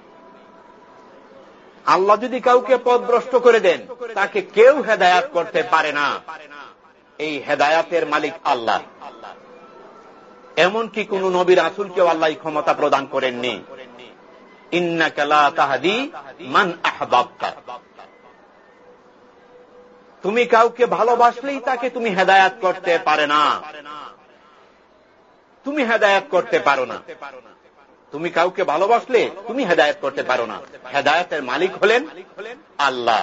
Speaker 1: আল্লাহ যদি কাউকে পথভ্রষ্ট করে দেন, তাকে কেউ হেদায়াত করতে পারে না। এই হেদায়াতের মালিক আল্লাহ। এমনকি কোন নবীর আসুলকেও আল্লাহ ক্ষমতা প্রদান করেননি। ইন্নাকালা তাহাদি মান আহবাবতা। তুমি কাউকে ভালোবাসলেই তাকে তুমি হেদায়াত করতে পারে না। তুমি হেদায়াত করতে পারো না। তুমি কাউকে ভালোবাসলে তুমি হেদায়ত করতে পারো না। হেদায়তের মালিক হলেন আল্লাহ।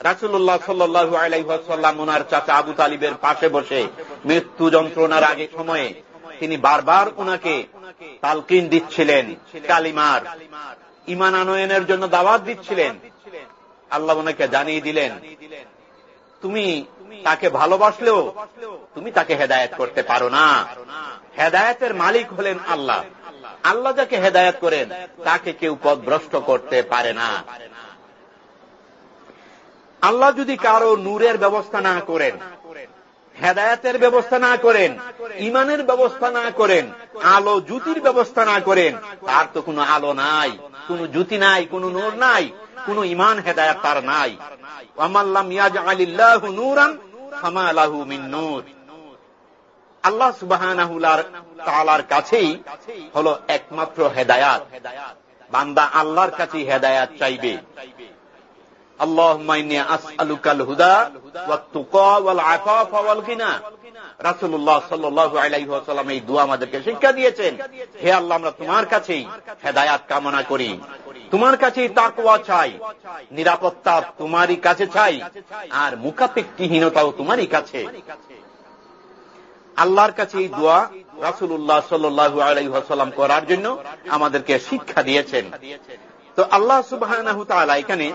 Speaker 1: রাসুল্লাহ সাল্লু আলাইসাল্লাম ওনার চাচা আবু তালিবের পাশে বসে মৃত্যু যন্ত্রণার আগে সময়ে তিনি বারবার ওনাকে তালকিন দিচ্ছিলেন, কালিমার ইমান আনয়নের জন্য দাওয়াত দিচ্ছিলেন। আল্লাহ ওনাকে জানিয়ে দিলেন, তুমি তাকে ভালোবাসলেও তুমি তাকে হেদায়ত করতে পারো না। হেদায়তের মালিক হলেন আল্লাহ। আল্লাহ যাকে হেদায়ত করেন, তাকে কেউ পদভ্রষ্ট করতে পারে না। আল্লাহ যদি কারও নূরের ব্যবস্থা না করেন, হেদায়তের ব্যবস্থা না করেন ইমানের ব্যবস্থা না করেন, আলো জুতির ব্যবস্থা না করেন, তার তো কোনো আলো নাই, কোন জুতি নাই, কোন নূর নাই, কোন ইমান হেদায়ত তার নাই। আমাল্লাম ইয়াজ আলিল্লাহ নূরান নূর। আল্লাহ সুবাহ তালার কাছেই হল একমাত্র হেদায়াত। বান্দা আল্লাহর কাছেই হেদায়াত চাইবে। শিক্ষা দিয়েছেন। হে আল্লাহ, আমরা তোমার কাছেই হেদায়াত কামনা করি। তোমার কাছেই তাকুয়া চাই। নিরাপত্তা তোমারই কাছে চাই। আর মুখাপেক্ষিহীনতাও তোমারই কাছে। আল্লাহর কাছে এই দোয়া রাসুল্লাহ সাল্লু আলাইসাল্লাম করার জন্য আমাদেরকে শিক্ষা দিয়েছেন। তো আল্লাহ সুবাহ এখানে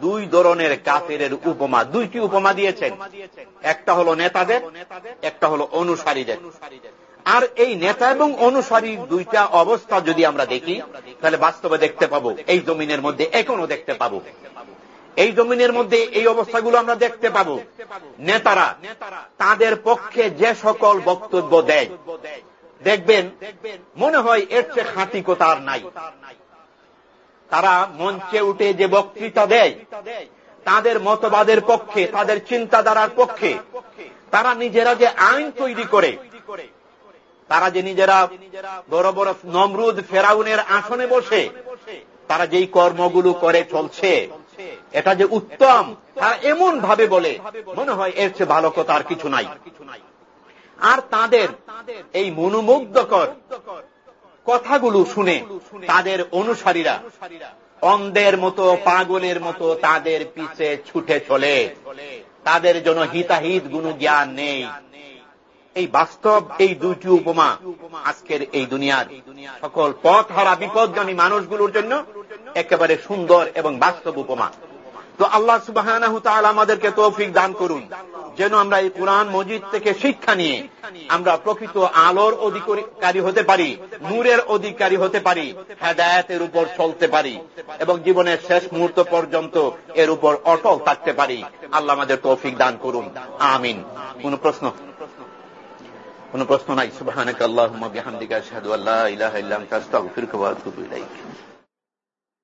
Speaker 1: দুই ধরনের কাফের উপমা, দুইটি উপমা দিয়েছেন। একটা হলো নেতাদের, একটা হলো অনুসারীদের। আর এই নেতা এবং অনুসারী দুইটা অবস্থা যদি আমরা দেখি, তাহলে বাস্তবে দেখতে পাবো, এই জমিনের মধ্যে এখনও দেখতে পাবো। এই জমিনের মধ্যে এই অবস্থাগুলো আমরা দেখতে পাব। নেতারা তাদের পক্ষে যে সকল বক্তব্য দেয়। দেখবেন, মনে হয় এর চেয়ে খাঁটিকতা আর নাই। তারা মঞ্চে উঠে যে বক্তৃতা দেয়, তাদের মতবাদের পক্ষে, তাদের চিন্তাধারার পক্ষে, তারা নিজেরা যে আইন তৈরি করে, তারা যে নিজেরা বড় বড় নমরুদ ফেরাউনের আসনে বসে, তারা যেই কর্মগুলো করে চলছে এটা যে উত্তম তারা এমন ভাবে বলে, মনে হয় এর চেয়ে ভালো কথা আর কিছু নাই। আর তাদের এই মনোমুগ্ধকর কথাগুলো শুনে তাদের অনুসারীরা অন্ধের মতো, পাগলের মতো তাদের পিছে ছুটে চলে। তাদের জন্য হিতাহিত গুণ জ্ঞান নেই। এই বাস্তব এই দুইটি উপমা আজকের এই দুনিয়ার সকল পথ হারা বিপদগামী মানুষগুলোর জন্য একেবারে সুন্দর এবং বাস্তব উপমা। তো আল্লাহ সুবাহ আমাদেরকে তৌফিক দান করুন। যেন আমরা এই কোরআন মজিদ থেকে শিক্ষা নিয়ে আমরা প্রকৃত আলোর অধিকারী হতে পারি, নূরের অধিকারী হতে পারি, হেদায়তের উপর চলতে পারি এবং জীবনের শেষ মুহূর্ত পর্যন্ত এর উপর অটল থাকতে পারি। আল্লাহ আমাদের তৌফিক দান করুন। আমিন। কোন প্রশ্ন? কোন প্রশ্ন নাই? সুবাহ আল্লাহ বিহামদিকা শাহাদু আল্লাহ ইলাহ ইল্লাম তাস্তাগফিরুকা ওয়া